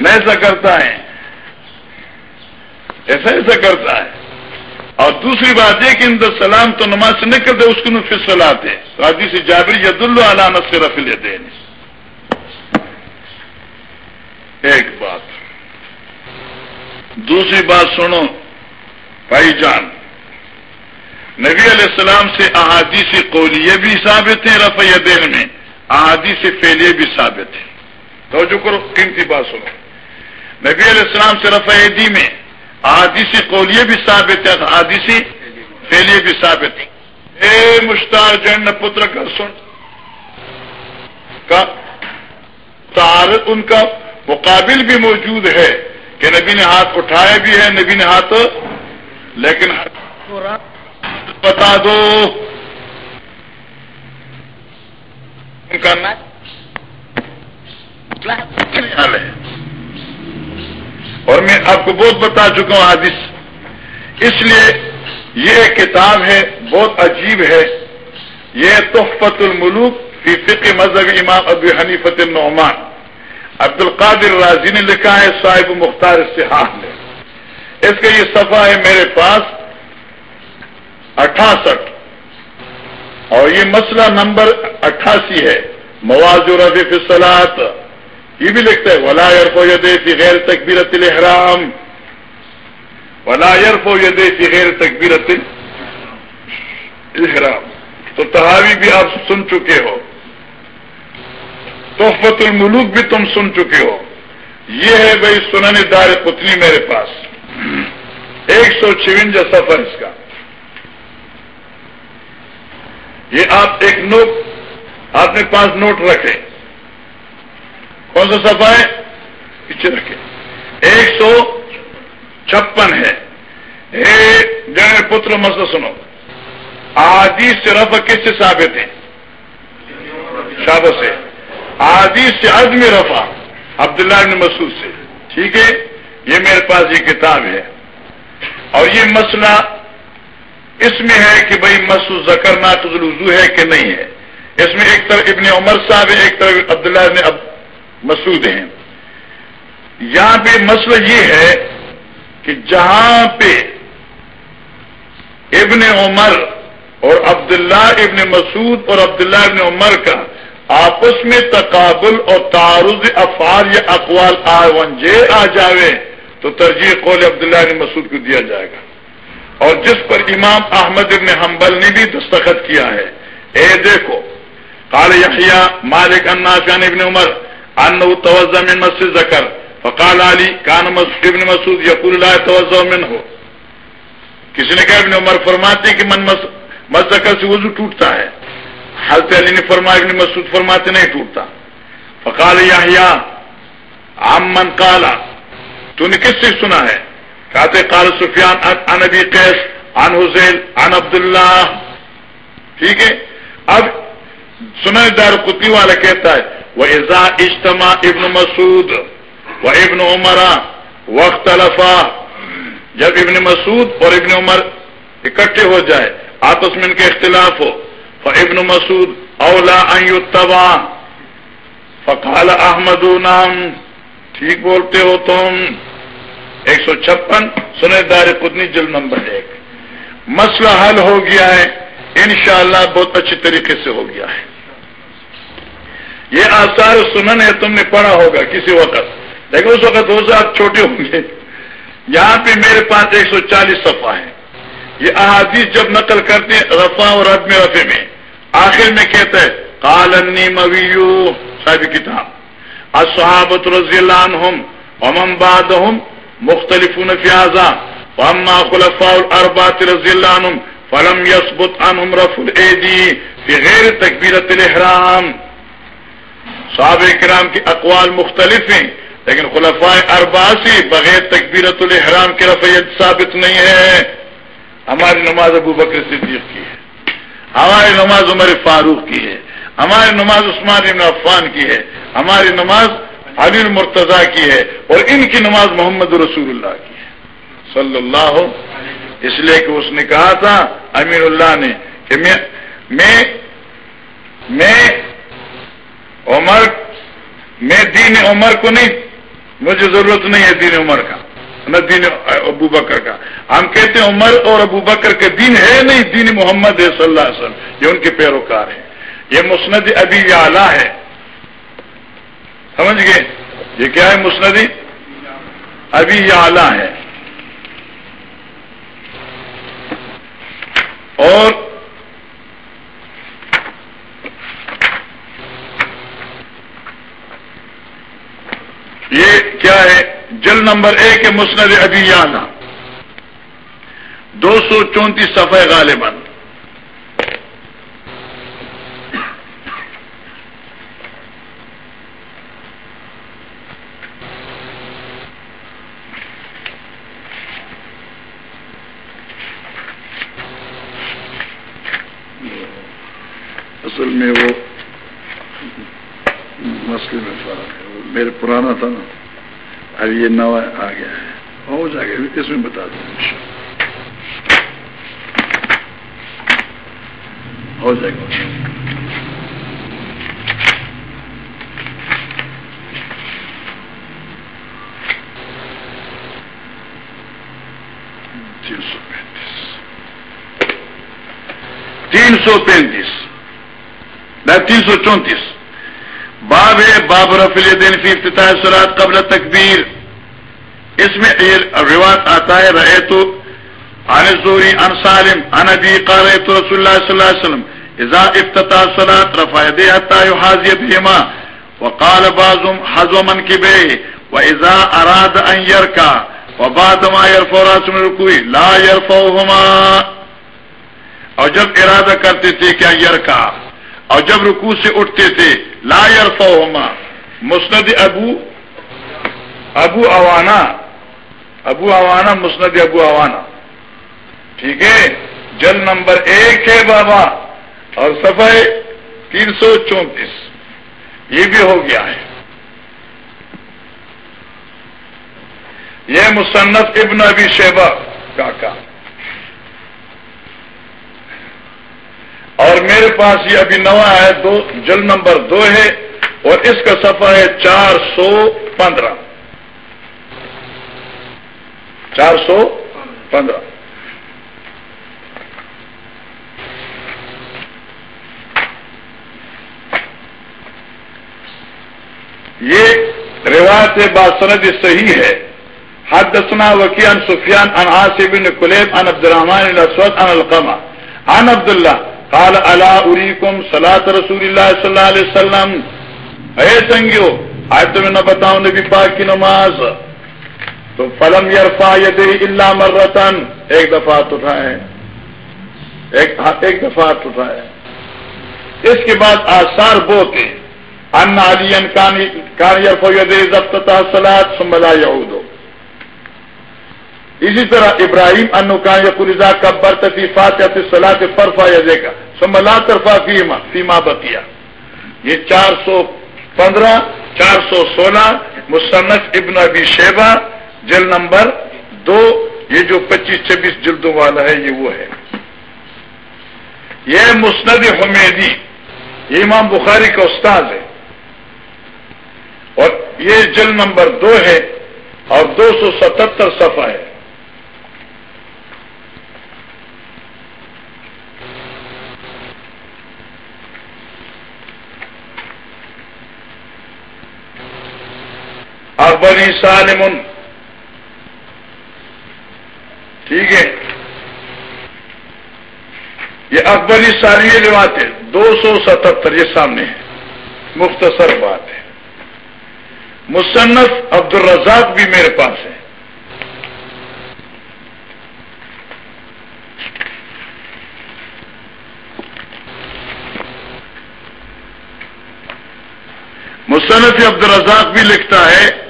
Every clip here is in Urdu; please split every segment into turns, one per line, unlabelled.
میں ایسا کرتا ہے۔ ایسا ایسا کرتا ہے۔ اور دوسری بات یہ کہ اندر سلام تو نماز سے نہیں کرتے اس کو نفس سلاتے راجی سے جابر ید اللہ علامت سے رفیل دین ایک بات۔ دوسری بات سنو، بھائی جان، نبی علیہ السلام سے احادیث قولیے بھی ثابت ہیں، رفع دین میں احادیث فیلیے بھی ثابت ہیں۔ تو کرو، قیمتی بات سنو۔ نبی علیہ السلام سے رفع دی میں احادیث قولیے بھی ثابت ہے، احادیث فیلیے بھی ثابت ہے۔ اے مشتار جن پتر کا سن۔ کا تعارف ان کا مقابل بھی موجود ہے کہ نبی نے ہاتھ اٹھایا بھی ہے، نبی نے ہاتھ، لیکن بتا دو۔ ان کا حال ہے؟ اور میں آپ کو بہت بتا چکا ہوں حادث اس لیے یہ کتاب ہے، بہت عجیب ہے۔ یہ تحفت الملوک فی فقہ مذہب امام ابو حنیفت النعمان عبد القادر راضی نے لکھا ہے، صاحب مختار استحاق نے۔ اس کا یہ صفحہ ہے میرے پاس اٹھاسٹھ۔ اور یہ مسئلہ نمبر اٹھاسی ہے۔ مواز رفی فصلات یہ بھی لکھتا ہے ولا یرف و یدے فی غیر تکبیرت الحرام ولا یرف و یدے فی غیر تکبیرت الحرام تو تحاوی بھی آپ سن چکے ہو۔ تحفت الملوک بھی تم سن چکے ہو۔ یہ ہے بھائی سنن دار پتنی میرے پاس۔ ایک سو چونجا سفر اس کا۔ یہ آپ ایک نوٹ، آپ نے پاس نوٹ رکھے۔ کون سا سفا ہے؟ پیچھے رکھے ایک سو چھپن ہے۔ جن پتر، مسئلہ سنو۔ آدی سے کس سے ثابت ہے؟ شابت سے۔ آدی سے عدم رفا عبداللہ ابن مسعود سے۔ ٹھیک ہے؟ یہ میرے پاس یہ کتاب ہے۔ اور یہ مسئلہ اس میں ہے کہ بھائی مسعود زکر ناقل وضو ہے کہ نہیں ہے۔ اس میں ایک طرف ابن عمر صاحب ہے، ایک طرف عبداللہ ابن مسعود ہیں۔ یہاں پہ مسئلہ یہ ہے کہ جہاں پہ ابن عمر اور عبداللہ ابن مسعود اور عبداللہ ابن عمر کا آپس میں تقابل اور تعارض افار یا اقوال آ آ جاوے، تو ترجیح قول عبداللہ ابن مسعود کو دیا جائے گا۔ اور جس پر امام احمد ابن حنبل نے بھی دستخط کیا ہے۔ اے دیکھو، قال یحییٰ، مالک النافع ابن عمر انه توزع من مسجد ذکر. فقال علی کان ابن مسعود یقول لا توزع منه کسی نے کہا ابن عمر فرماتے ہیں کہ من مس ذکر سے وضو ٹوٹتا ہے. حضرت علی نے فرمایا ابن مسعود فرماتے نہیں ٹوٹتا. فقال یحییٰ عم من قال، تو نے کس سے سنا ہے؟ کہتے قال سفیان عن ابی قیس عن حسین عن عبداللہ. ٹھیک ہے؟ اب سنن دار قطی والا کہتا ہے وہ ازا اجتماع ابن مسعود و ابن عمرا وقت الفا جب ابن مسعود اور ابن عمر اکٹھے ہو جائے، آپس میں ان کے اختلاف ہو ابن مسعود اولا تبا فقال احمد نام ٹھیک بولتے ہو تم۔ ایک سو چھپن سنے دار قدنی جل نمبر ایک۔ مسئلہ حل ہو گیا ہے، انشاءاللہ بہت اچھی طریقے سے ہو گیا ہے۔ یہ آثار سنن ہے تم نے پڑھا ہوگا کسی وقت۔ لیکن اس وقت ہو آپ چھوٹے ہوں گے۔ یہاں پہ میرے پاس ایک سو چالیس صفحہ ہے یہ احادیث جب نقل کرتے ہیں رفا اور عدم رفے میں۔ آخر میں کہتا ہے کالنی مویو صاحب کتاب۔ اصحابت رضی اللہ عنہم ومن بعدهم مختلفون فی واما خلفاء الاربات رضی اللہ عنہم فلم يثبت عنهم رفع الايدي في غیر تکبیرت الاحرام۔ صحابہ کرام کی اقوال مختلف ہیں، لیکن خلفاء ارباسی بغیر تکبیرت الحرام کی رفیت ثابت نہیں ہے۔ ہماری نماز ابو بکر صدیق کی ہے۔ ہماری نماز عمر فاروق کی ہے۔ ہماری نماز عثمان ابن عفان کی ہے۔ ہماری نماز علی المرتضی کی ہے۔ اور ان کی نماز محمد رسول اللہ کی ہے۔ صلی اللہ ہو اس لیے کہ اس نے کہا تھا، امیر اللہ نے کہ میں میں عمر، میں دین عمر کو نہیں، مجھے ضرورت نہیں ہے دین عمر کا، نہ دین ابو بکر کا۔ ہم کہتے ہیں عمر اور ابو بکر کے دین ہے نہیں، دین محمد ہے صلی اللہ علیہ وسلم، یہ ان کے پیروکار ہیں۔ یہ مسند ابھی اعلیٰ ہے۔ سمجھ گئے؟ یہ کیا ہے مسندی ابھی یہ اعلیٰ ہے۔ اور یہ کیا ہے؟ جل نمبر ایک ہے مسند ابھی دو سو چونتیس صفحہ غالباً اصل میں وہ مسئلے میں فرق ہے وہ میرے پرانا تھا نا۔ اب یہ نوا آ گیا ہے۔ ہو جائے گا اس میں بتا دیں ہو جائے گا تین سو پینتیس۔ تین سو پینتیس۔ تین سو چونتیس۔ باب ہے، باب رفیل دین فی افتتاح سرات قبل تکبیر اس میں روایت آتا ہے رہے تو عن زوری ان سالم ان ابي قرات رسول الله صلى الله عليه وسلم، اذا افتتح الصلاه رفع يديه حتى يحاذي بهما، وقال بعضهم حذو منكبيه واذا اراد ان يركع، وبعد ما يرفع راسه من الركوع لا يرفعهما. اور جب ارادہ کرتے تھے کہ یرکا اور جب رکوع سے اٹھتے تھے، لا یرفعهما مسند ابو ابو اوانا ابو اوانا مسند ابو اوانا ٹھیک ہے؟ جل نمبر ایک ہے بابا، اور صفائی تین سو چونتیس۔ یہ بھی ہو گیا ہے۔ یہ مصنف ابن ابی شیبہ کا کا اور میرے پاس یہ ابھی نوا ہے، دو، جل نمبر دو ہے، اور اس کا صفحہ ہے چار سو پندرہ۔ چار سو پندرہ۔ یہ روایت باسند صحیح ہے۔ حد دسنا وکی ان سفیان ان آصف بن کلیب ان عبد الرحمان الاسود ان القمہ ان عبد اللہ قال الا اریکم صلاۃ رسول اللہ صلی اللہ علیہ وسلم۔ اے سنگیو، آج تمہیں نہ بتاؤں نبی پاک کی نماز۔ تو فلم یرفا ید اللہ مرتن۔ ایک دفعہ اٹھائے۔ ایک ہاں، ایک دفعہ اٹھائے۔ اس کے بعد آثار بوتے ان علی کان یرفو ید ضبط سلاد سمبلا یہود اسی طرح ابراہیم انو کان یقرزا کبر تفی فاتح سلاد فرفا یدے کا سمبلا طرفا فیما فیما بقیہ۔ یہ چار سو پندرہ، چار سو سولہ، مصنف ابن ابی شیبہ، جل نمبر دو، یہ جو پچیس، چھبیس جلدوں والا ہے، یہ وہ ہے۔ یہ مسند حمیدی، یہ امام بخاری کا استاد ہے۔ اور یہ جل نمبر دو ہے اور دو سو ستہتر صفحہ ہے۔ اکبری سالمن ٹھیک ہے۔ یہ اکبری ساری روایت ہے۔ دو سو ستہتر یہ سامنے ہے۔ مختصر بات ہے۔ مصنف عبد الرزاق بھی میرے پاس ہے مصنف عبد الرزاق بھی لکھتا ہے۔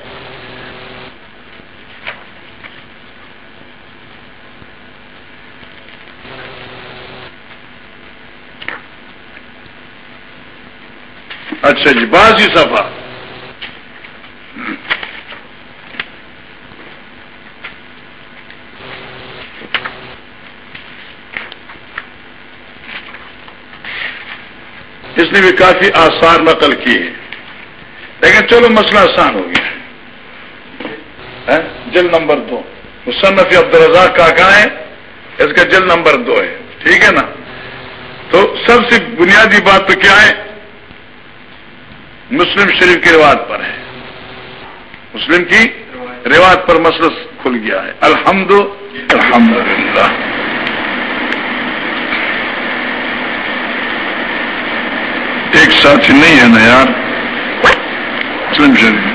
اچھا جی باز صفحہ اس نے بھی کافی آثار نقل کی ہے لیکن چلو مسئلہ آسان ہو گیا۔ ہاں؟ جل نمبر دو۔ مصنف عبد الرزاق کا کہاں ہے؟ اس کا جل نمبر دو ہے۔ ٹھیک ہے نا؟ تو سب سے بنیادی بات تو کیا ہے؟ مسلم شریف کی روایت پر ہے۔ مسلم کی روایت پر مسئلہ کھل گیا ہے۔ الحمد الحمد للہ ایک ساتھی نہیں ہے نا یار؟ مسلم شریف۔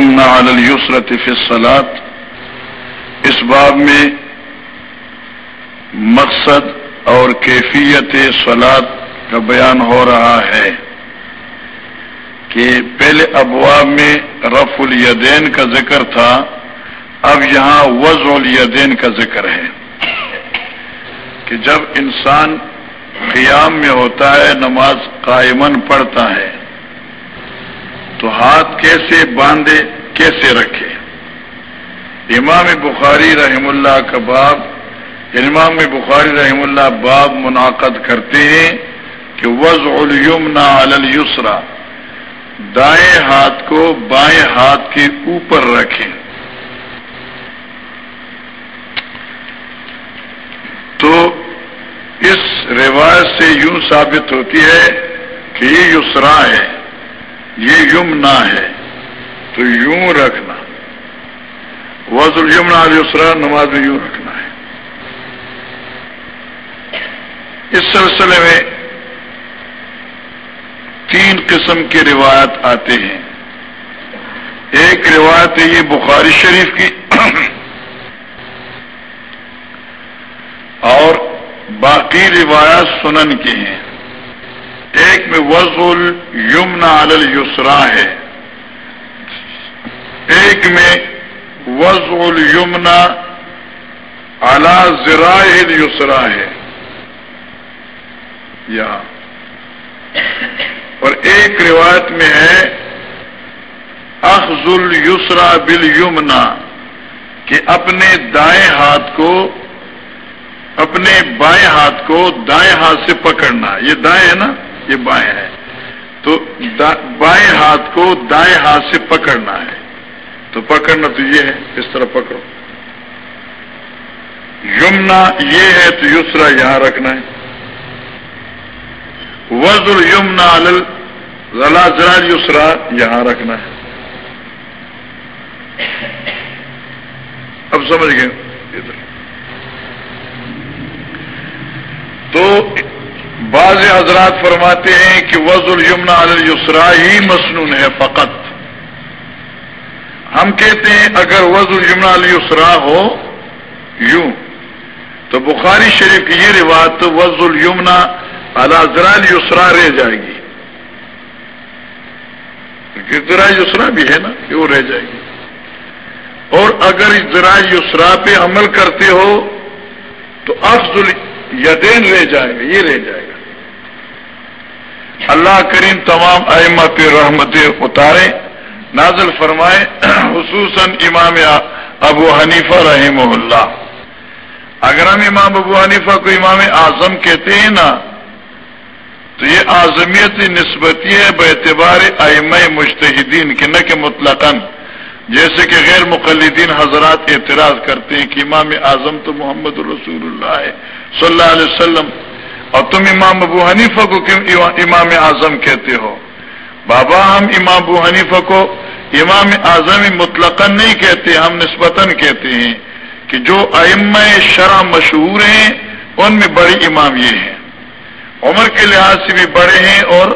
وضع اليمنى على اس باب میں مقصد اور کیفیت سلاد کا بیان ہو رہا ہے کہ پہلے ابواب میں رف الیدین کا ذکر تھا، اب یہاں وضع الیدین کا ذکر ہے کہ جب انسان قیام میں ہوتا ہے، نماز قائمن پڑھتا ہے تو ہاتھ کیسے باندھے، کیسے رکھے؟ امام بخاری رحم اللہ کا باب یعنی امام بخاری رحم اللہ باب منعقد کرتے ہیں کہ وز الیمنا السرا دائیں ہاتھ کو بائیں ہاتھ کے اوپر رکھیں۔ تو اس روایت سے یوں ثابت ہوتی ہے کہ یہ یسرا ہے۔ یہ یمنا ہے، تو یوں رکھنا۔ وز یمنا یسرا نماز میں یوں رکھنا ہے۔ اس سلسلے میں تین قسم کے روایت آتے ہیں۔ ایک روایت ہے یہ بخاری شریف کی، اور باقی روایت سنن کی ہیں۔ ایک میں وزول یمنا السرا ہے۔ ایک میں وزول یمنا اعلی یسرا ہے۔ یا۔ اور ایک روایت میں ہے اخذ السرا بل یمنا کہ اپنے دائیں ہاتھ کو، اپنے بائیں ہاتھ کو دائیں ہاتھ سے پکڑنا۔ یہ دائیں ہے نا؟ یہ بائیں ہے تو بائیں ہاتھ کو دائیں ہاتھ سے پکڑنا ہے۔ تو پکڑنا تو یہ ہے، اس طرح پکڑو۔ یمنا یہ ہے تو یسرا یہاں رکھنا ہے۔ وزر یمنا ذلا ذرا یسرا یہاں رکھنا ہے۔ اب سمجھ گئے؟ ادھر۔ تو بعض حضرات فرماتے ہیں کہ وز المنا السرا ہی مصنون ہے فقط۔ ہم کہتے ہیں اگر وز المنا السرا ہو، یوں۔ تو بخاری شریف کی یہ روایت وز المنا الزرا السرا رہ جائے گی۔ ذرا یسرا بھی ہے نا کہ وہ رہ جائے گی۔ اور اگر ذرا یسرا پہ عمل کرتے ہو، تو افضل یدین رہ جائے گا، یہ رہ جائے گا۔ اللہ کریم تمام ائمہ پہ رحمت اتارے، نازل فرمائے، خصوصاً امام ابو حنیفہ رحم اللہ۔ اگر ہم امام ابو حنیفہ کو امام اعظم کہتے ہیں نا، تو یہ اعظمیت نسبتی ہے بے اعتبار ائمہ مشتحدین کی نہ کہ مطلقاً۔ جیسے کہ غیر مقلدین حضرات اعتراض کرتے ہیں کہ امام اعظم تو محمد رسول اللہ ہے، صلی اللہ علیہ وسلم۔ اور تم امام ابو حنیفہ کو کیوں امام اعظم کہتے ہو؟ بابا، ہم امام ابو حنیفہ کو امام اعظم مطلق نہیں کہتے، ہم نسبتاً کہتے ہیں کہ جو ام شرح مشہور ہیں، ان میں بڑی امام یہ ہیں۔ عمر کے لحاظ سے بھی بڑے ہیں اور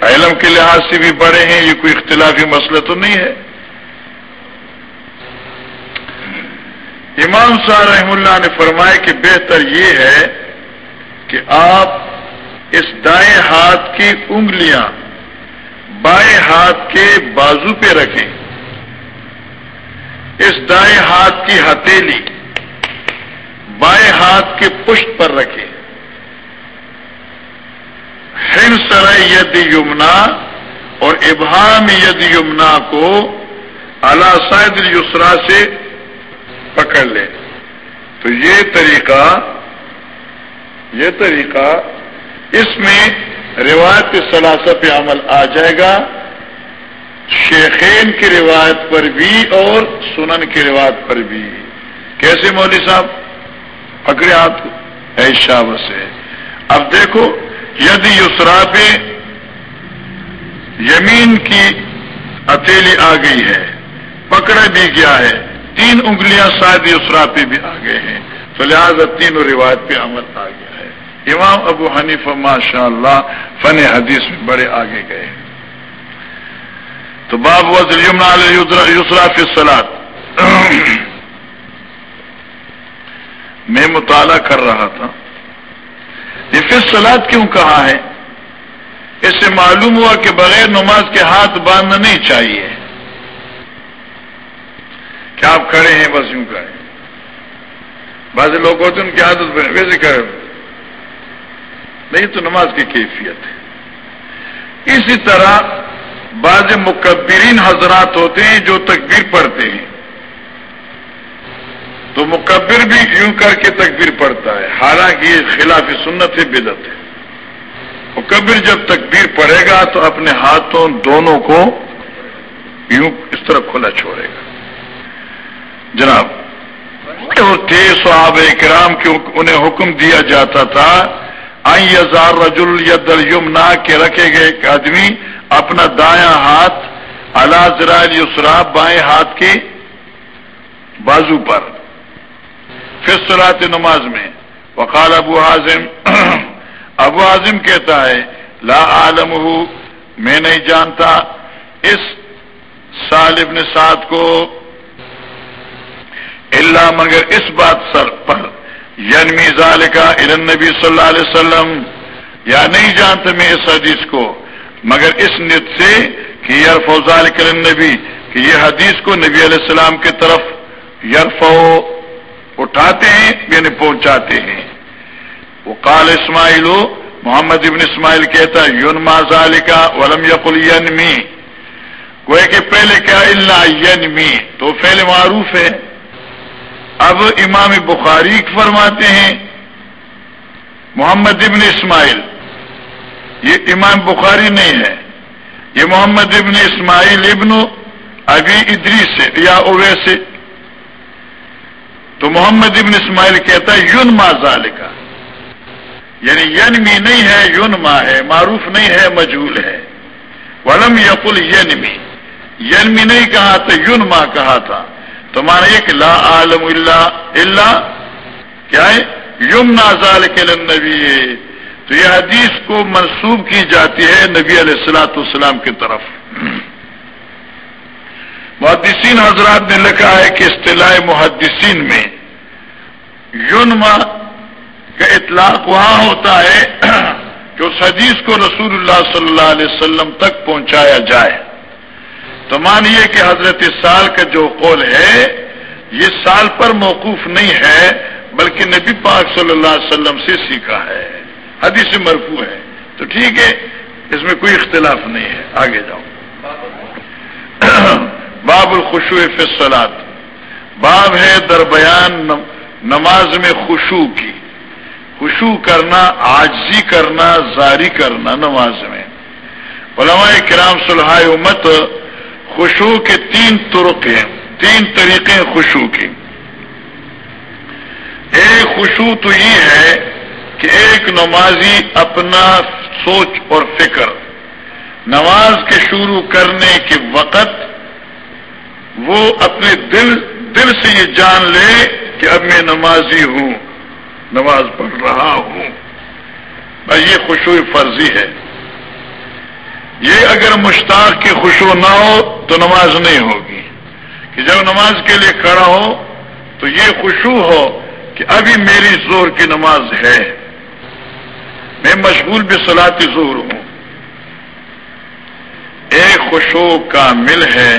علم کے لحاظ سے بھی بڑے ہیں، یہ کوئی اختلافی مسئلہ تو نہیں ہے۔ امام صاحب رحم اللہ نے فرمایا کہ بہتر یہ ہے کہ آپ اس دائیں ہاتھ کی انگلیاں بائیں ہاتھ کے بازو پہ رکھیں۔ اس دائیں ہاتھ کی ہتھیلی بائیں ہاتھ کے پشت پر رکھیں۔ ہن سر ید یمنا اور ابہام ید یمنا کو اللہ سعد یسرا سے پکڑ لیں۔ تو یہ طریقہ یہ طریقہ اس میں روایت ثلاثہ پہ عمل آ جائے گا۔ شیخین کی روایت پر بھی اور سنن کی روایت پر بھی۔ کیسے مولوی صاحب؟ پکڑے آپ ایشا سے اب دیکھو، یدی یسرا پہ یمین کی اتیلی آ گئی ہے، پکڑا بھی گیا ہے۔ تین انگلیاں شاید یسرا پہ بھی آ گئے ہیں۔ تو لہٰذا تینوں روایت پہ عمل آ گیا۔ امام ابو حنیف ماشاء اللہ فن حدیث میں بڑے آگے گئے۔ تو باب وزر یمنا یسرا فی سلاد میں مطالعہ کر رہا تھا۔ یہ پھر سلاد کیوں کہا ہے؟ اس سے معلوم ہوا کہ بغیر نماز کے ہاتھ باندھنا نہیں چاہیے۔ کیا آپ کھڑے ہیں؟ بس یوں کریں بعض لوگ ہوتے ہیں ان کی عادت بنے ویسے کرے نہیں تو نماز کی کیفیت ہے۔ اسی طرح بعض مکبرین حضرات ہوتے ہیں جو تکبیر پڑھتے ہیں۔ تو مکبر بھی یوں کر کے تکبیر پڑھتا ہے۔ حالانکہ یہ خلاف سنت ہے بدت ہے۔ مکبر جب تکبیر پڑھے گا تو اپنے ہاتھوں دونوں کو یوں اس طرح کھلا چھوڑے گا۔ جناب تھے صحاب کرام کے انہیں حکم دیا جاتا تھا آئی ہزار رجول یا نہ کے رکھے گئے ایک آدمی اپنا دایاں ہاتھ اللہ ذرائع یسرا بائیں ہاتھ کے بازو پر پھر سلاد نماز میں۔ وقال ابو حازم ابو حازم کہتا ہے، لا عالم میں نہیں جانتا۔ اس سال ابن سعد کو اللہ مگر اس بات سر پر ینمی ظال کا ارن نبی صلی اللہ علیہ وسلم یا نہیں جانتا میں اس حدیث کو، مگر اس نت سے کہ یار فوزال کرن نبی کہ یہ حدیث کو نبی علیہ السلام کی طرف یرفو اٹھاتے ہیں یعنی پہنچاتے ہیں۔ وہ کال اسماعیل، محمد ابن اسماعیل کہتا یون ماضال کا ولم یقل ینمی گوئے کہ پہلے کیا اللہ ینمی تو پہلے معروف ہے۔ اب امام بخاری فرماتے ہیں، محمد ابن اسماعیل۔ یہ امام بخاری نہیں ہے۔ یہ محمد ابن اسماعیل ابن ابھی ادری سے یا اوے سے تو محمد ابن اسماعیل کہتا ہے، یون ما کا یعنی ینمی نہیں ہے، یون ما ہے۔ معروف نہیں ہے، مجھول ہے۔ ولم یقل ینمی ینمی نہیں کہا تھا یون ما کہا تھا۔ تو مانا یہ کہ لا عالم اللہ اللہ کیا ہے؟ یم نازال کے نبی تو یہ حدیث کو منسوب کی جاتی ہے نبی علیہ السلاۃ السلام کی طرف۔ محدثین حضرات نے لکھا ہے کہ اصطلاح محدثین میں یونما کا اطلاق وہاں ہوتا ہے کہ اس حدیث کو رسول اللہ صلی اللہ علیہ وسلم تک پہنچایا جائے۔ تو مانیے کہ حضرت سال کا جو قول ہے، یہ سال پر موقوف نہیں ہے، بلکہ نبی پاک صلی اللہ علیہ وسلم سے سیکھا ہے۔ حدیث مرفوع ہے۔ تو ٹھیک ہے، اس میں کوئی اختلاف نہیں ہے۔ آگے جاؤ۔ باب الخشو فصلات باب ہے در بیان نماز میں خوشو کی۔ خوشو کرنا آجزی کرنا، زاری کرنا نماز میں۔ علماء کرام صلاح امت خوشو کے تین طرق ہیں تین طریقے خوشو کی ایک خوشو تو یہ ہے کہ ایک نمازی اپنا سوچ اور فکر۔ نماز کے شروع کرنے کے وقت وہ اپنے دل دل سے یہ جان لے کہ اب میں نمازی ہوں، نماز پڑھ رہا ہوں۔ یہ خوشو فرضی ہے۔ یہ اگر مشتاق کی خوشو نہ ہو تو نماز نہیں ہوگی۔ کہ جب نماز کے لیے کھڑا ہو تو یہ خوشو ہو کہ ابھی میری زور کی نماز ہے۔ میں مشغول بھی سلاتی زور ہوں۔ ایک خوشو کا مل ہے۔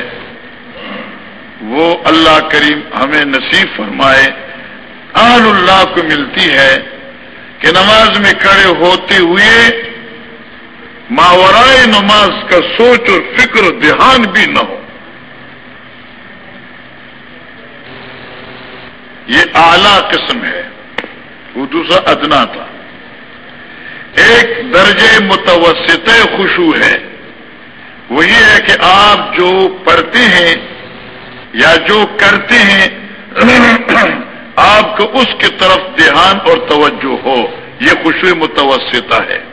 وہ اللہ کریم ہمیں نصیب فرمائے۔ آل اللہ کو ملتی ہے کہ نماز میں کھڑے ہوتے ہوئے ماورائے نماز کا سوچ اور فکر دھیان بھی نہ ہو۔ یہ اعلی قسم ہے۔ وہ دوسرا ادنا تھا۔ ایک درجے متوسط خوشو ہے۔ وہ یہ ہے کہ آپ جو پڑھتے ہیں یا جو کرتے ہیں، آپ کو اس کی طرف دھیان اور توجہ ہو۔ یہ خوشو متوسطہ ہے۔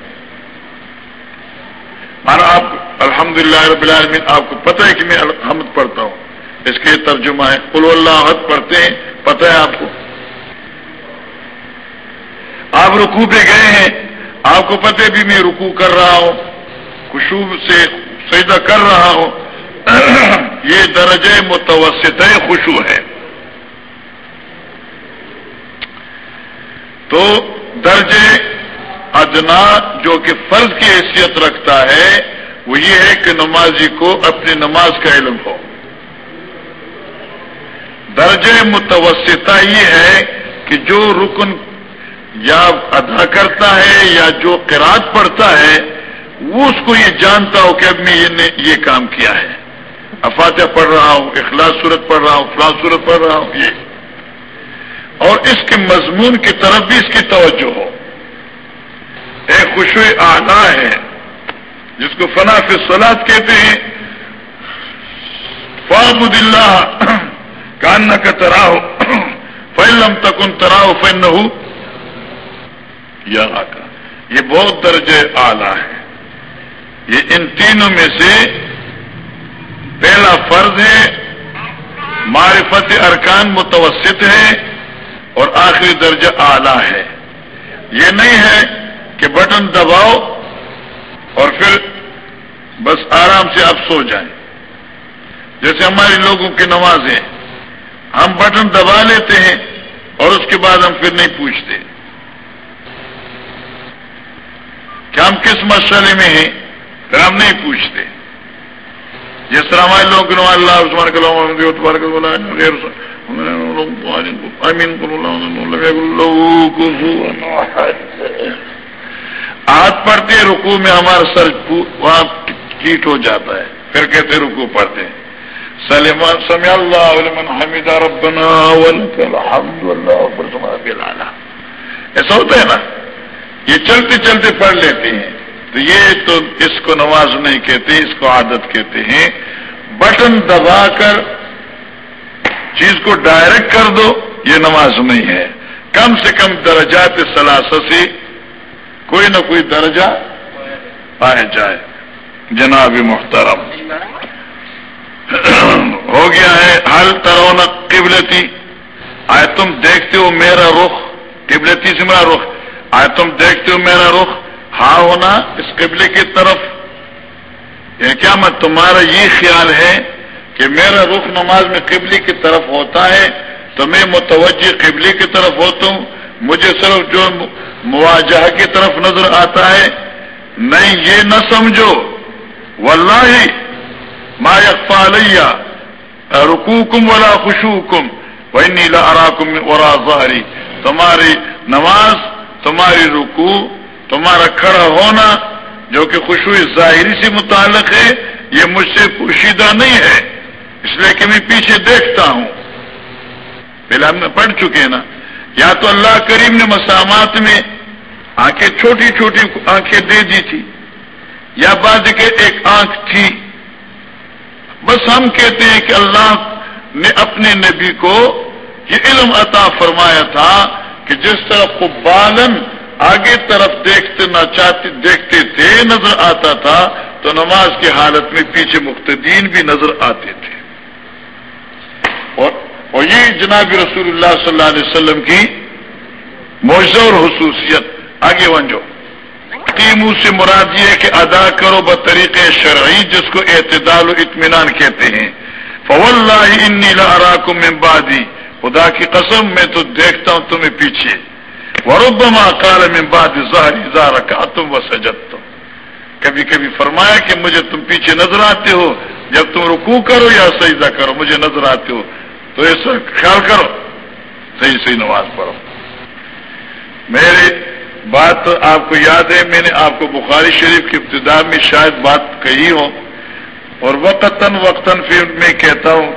مانا آپ الحمد للہ رب العالمین، آپ کو پتہ ہے کہ میں الحمد پڑھتا ہوں۔ اس کے ترجمہ ہے قل اللہ حد پڑھتے ہیں، پتہ ہے آپ کو۔ آپ رکو پہ گئے ہیں، آپ کو پتہ بھی میں رکو کر رہا ہوں، خوشبو سے سجدہ کر رہا ہوں۔ یہ درجہ متوسط خوشو ہے۔ تو درجے ادنا جو کہ فرض کی حیثیت رکھتا ہے، وہ یہ ہے کہ نمازی کو اپنی نماز کا علم ہو۔ درجے متوسطہ یہ ہے کہ جو رکن یا ادا کرتا ہے یا جو قرآد پڑھتا ہے، وہ اس کو یہ جانتا ہو کہ اب میں یہ کام کیا ہے۔ افاتح پڑھ رہا ہوں، اخلاص صورت پڑھ رہا ہوں، فلاں صورت پڑھ رہا ہوں، یہ۔ اور اس کے مضمون کی طرف بھی اس کی توجہ ہو۔ ایک خوشو آنا ہے، جس کو فنا فی سلاد کہتے ہیں۔ فاحب اللہ کان کا تراؤ فیلم تکن تراؤ فین نہ یہ بہت درجے آلہ ہے۔ یہ ان تینوں میں سے پہلا فرض ہے۔ معرفت ارکان متوسط ہے اور آخری درجہ اعلی ہے۔ یہ نہیں ہے کہ بٹن دباؤ اور پھر بس آرام سے آپ سو جائیں۔ جیسے ہمارے لوگوں کی نمازیں ہم بٹن دبا لیتے ہیں اور اس کے بعد ہم پھر نہیں پوچھتے۔ کہ ہم کس مسئلے میں ہیں، پھر ہم نہیں پوچھتے۔ جس طرح ہمارے لوگوں کی نماز اللہ عثمان کو۔ ہاتھ پڑھتے رکو میں ہمارا سر وہاں کیٹ ہو جاتا ہے۔ پھر کہتے رکو پڑھتے ہیں۔ سلیمان سمی اللہ حمید ربنا الحمد اللہ ایسا ہوتا ہے نا؟ یہ چلتے چلتے پڑھ لیتے ہیں۔ تو یہ تو اس کو نماز نہیں کہتے، اس کو عادت کہتے ہیں۔ بٹن دبا کر چیز کو ڈائریکٹ کر دو، یہ نماز نہیں ہے۔ کم سے کم درجات سلاسی کوئی نہ کوئی درجہ پائے جائے۔ جناب محترم، ہو گیا ہے ہر ترون قبلتی۔ آئے تم دیکھتے ہو میرا رخ۔ قبلتی سے میرا رخ۔ آئے تم دیکھتے ہو میرا رخ۔ ہاں ہونا اس قبلے کی طرف۔ یہ کیا میں تمہارا یہ خیال ہے کہ میرا رخ نماز میں قبلی کی طرف ہوتا ہے؟ تو میں متوجہ قبلی کی طرف ہوتا ہوں۔ مجھے صرف جو مواجہ کی طرف نظر آتا ہے۔ نہیں یہ نہ سمجھو، واللہ ما یقفا علیہ رکوکم ولا خوشوکم وہ نیلا ورا ظہری۔ تمہاری نماز، تمہاری رکو تمہارا کھڑا ہونا جو کہ خوشبو ظاہری سے متعلق ہے، یہ مجھ سے پوشیدہ نہیں ہے۔ اس لیے کہ میں پیچھے دیکھتا ہوں۔ پہلے ہم نے پڑھ چکے ہیں نا۔ یا تو اللہ کریم نے مسامات میں آنکھیں چھوٹی چھوٹی آنکھیں دے دی تھی، یا بعد کے ایک آنکھ تھی۔ بس ہم کہتے ہیں کہ اللہ نے اپنے نبی کو یہ علم عطا فرمایا تھا کہ جس طرح قبالن آگے طرف دیکھتے نہ چاہتے، دیکھتے تھے، نظر آتا تھا، تو نماز کی حالت میں پیچھے مختدین بھی نظر آتے تھے۔ اور اور یہ جناب رسول اللہ صلی اللہ علیہ وسلم کی معذہ اور خصوصیت۔ آگے ونجو منہ سے مراد یہ ہے کہ ادا کرو بطریق شرعی جس کو اعتدال و اطمینان کہتے ہیں۔ فول اراکم من بعدی۔ خدا کی قسم، میں تو دیکھتا ہوں تمہیں پیچھے۔ وربما قال من بعد ظاہری زار کا تم و سجد کبھی کبھی فرمایا کہ مجھے تم پیچھے نظر آتے ہو۔ جب تم رکوع کرو یا سجدہ کرو، مجھے نظر آتے ہو۔ تو اس خیال کرو، صحیح صحیح نماز پڑھو۔ میری بات آپ کو یاد ہے، میں نے آپ کو بخاری شریف کی ابتدا میں شاید بات کہی ہو، اور وقتاً وقتاً پھر میں کہتا ہوں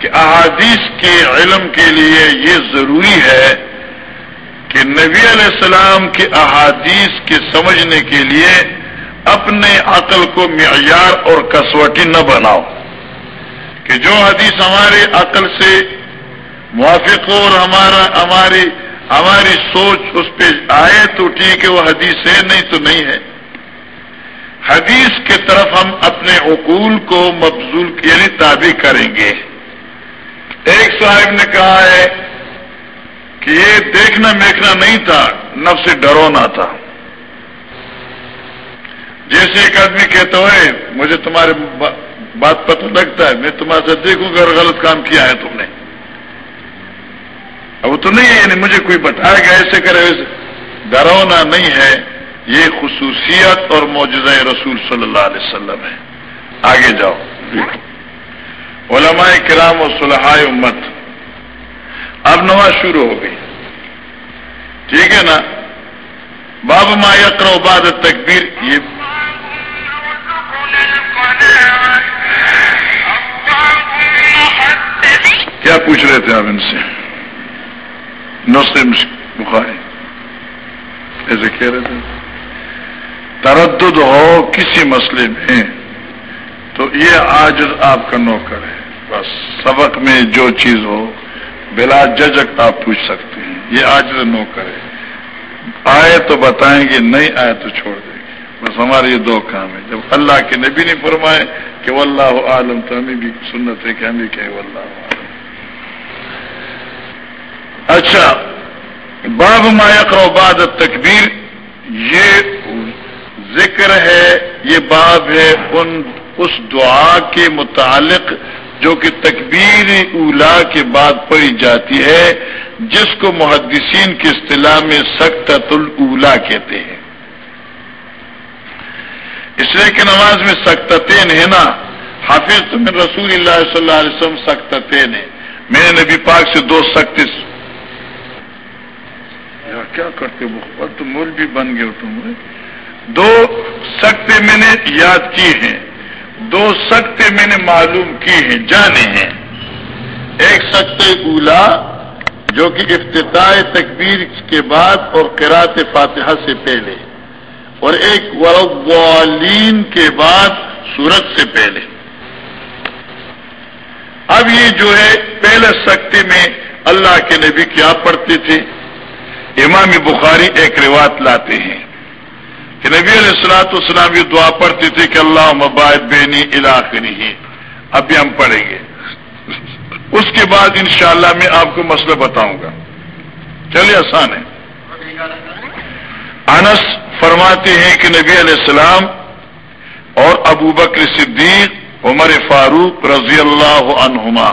کہ احادیث کے علم کے لیے یہ ضروری ہے کہ نبی علیہ السلام کے احادیث کے سمجھنے کے لیے اپنے عقل کو معیار اور کسوٹی نہ بناؤ۔ کہ جو حدیث ہمارے عقل سے موافق ہو اور ہمارا ہماری ہماری سوچ اس پہ آئے تو ٹھیک ہے، وہ حدیث ہے، نہیں تو نہیں ہے۔ حدیث کی طرف ہم اپنے عقول کو مبزول یعنی تابع کریں گے۔ ایک صاحب نے کہا ہے کہ یہ دیکھنا میکھنا نہیں تھا نف سے ڈرونا تھا۔ جیسے ایک آدمی کہتا ہے، مجھے تمہارے بات پتہ لگتا ہے، میں تمہارے سے دیکھوں گا اور غلط کام کیا ہے تم نے۔ اب تو نہیں ہے یعنی مجھے کوئی بتایا گا، ایسے کرے ویسے ڈرونا نہیں ہے، یہ خصوصیت اور معجزہ رسول صلی اللہ علیہ وسلم ہے۔ آگے جاؤ۔ علماء کرام و صلحاء امت۔ اب نماز شروع ہو گئی۔ ٹھیک ہے نا؟ باب ما یقر بعد تکبیر یہ کیا پوچھ رہے تھے آپ ان سے؟ نسخے بخاری۔ ایسے کہہ رہے تھے۔ تردد ہو کسی مسئلے میں، تو یہ آج آپ کا نوکر ہے۔ بس سبق میں جو چیز ہو، بلا ججک آپ پوچھ سکتے ہیں۔ یہ آج نوکر ہے۔ آئے تو بتائیں گے، نہیں آئے تو چھوڑ بس ہمارے یہ دو کام ہے جب اللہ کے نبی نہیں فرمائے کہ وہ اللہ عالم، تو ہمیں بھی سنت ہے کہ ہم بھی کہ اللہ عالم اچھا باب مایک بعد تکبیر یہ ذکر ہے، یہ باب ہے ان، اس دعا کے متعلق جو کہ تکبیر اولا کے بعد پڑھی جاتی ہے، جس کو محدثین کی اصطلاح میں سخت الا کہتے ہیں۔ اس لیے کہ نماز میں سختین ہے نا حافظ تمہیں رسول اللہ صلی اللہ علیہ وسلم سختین ہے میں نے نبی پاک سے دو سخت کیا کرتے تو مول بھی بن گئے تم۔ دو سخت میں نے یاد کی ہیں۔ دو سخت میں نے معلوم کی ہیں، جانے ہیں۔ ایک سخت اولا، جو کہ افتتاح تکبیر کے بعد اور قرات فاتحہ سے پہلے۔ اور ایک ورغالین کے بعد سورت سے پہلے۔ اب یہ جو ہے، پہلے سختے میں اللہ کے نبی کیا پڑھتے تھے؟ امام بخاری ایک روایت لاتے ہیں کہ نبی علیہ السلاۃ السلام یہ دعا پڑھتے تھے کہ اللہ مباعد بینی علاقے نہیں اب بھی ہم پڑھیں گے۔ اس کے بعد انشاءاللہ میں آپ کو مسئلہ بتاؤں گا۔ چلیے، آسان ہے۔ انس فرماتے ہیں کہ نبی علیہ السلام اور ابو بکر صدیق، عمر فاروق رضی اللہ عنہما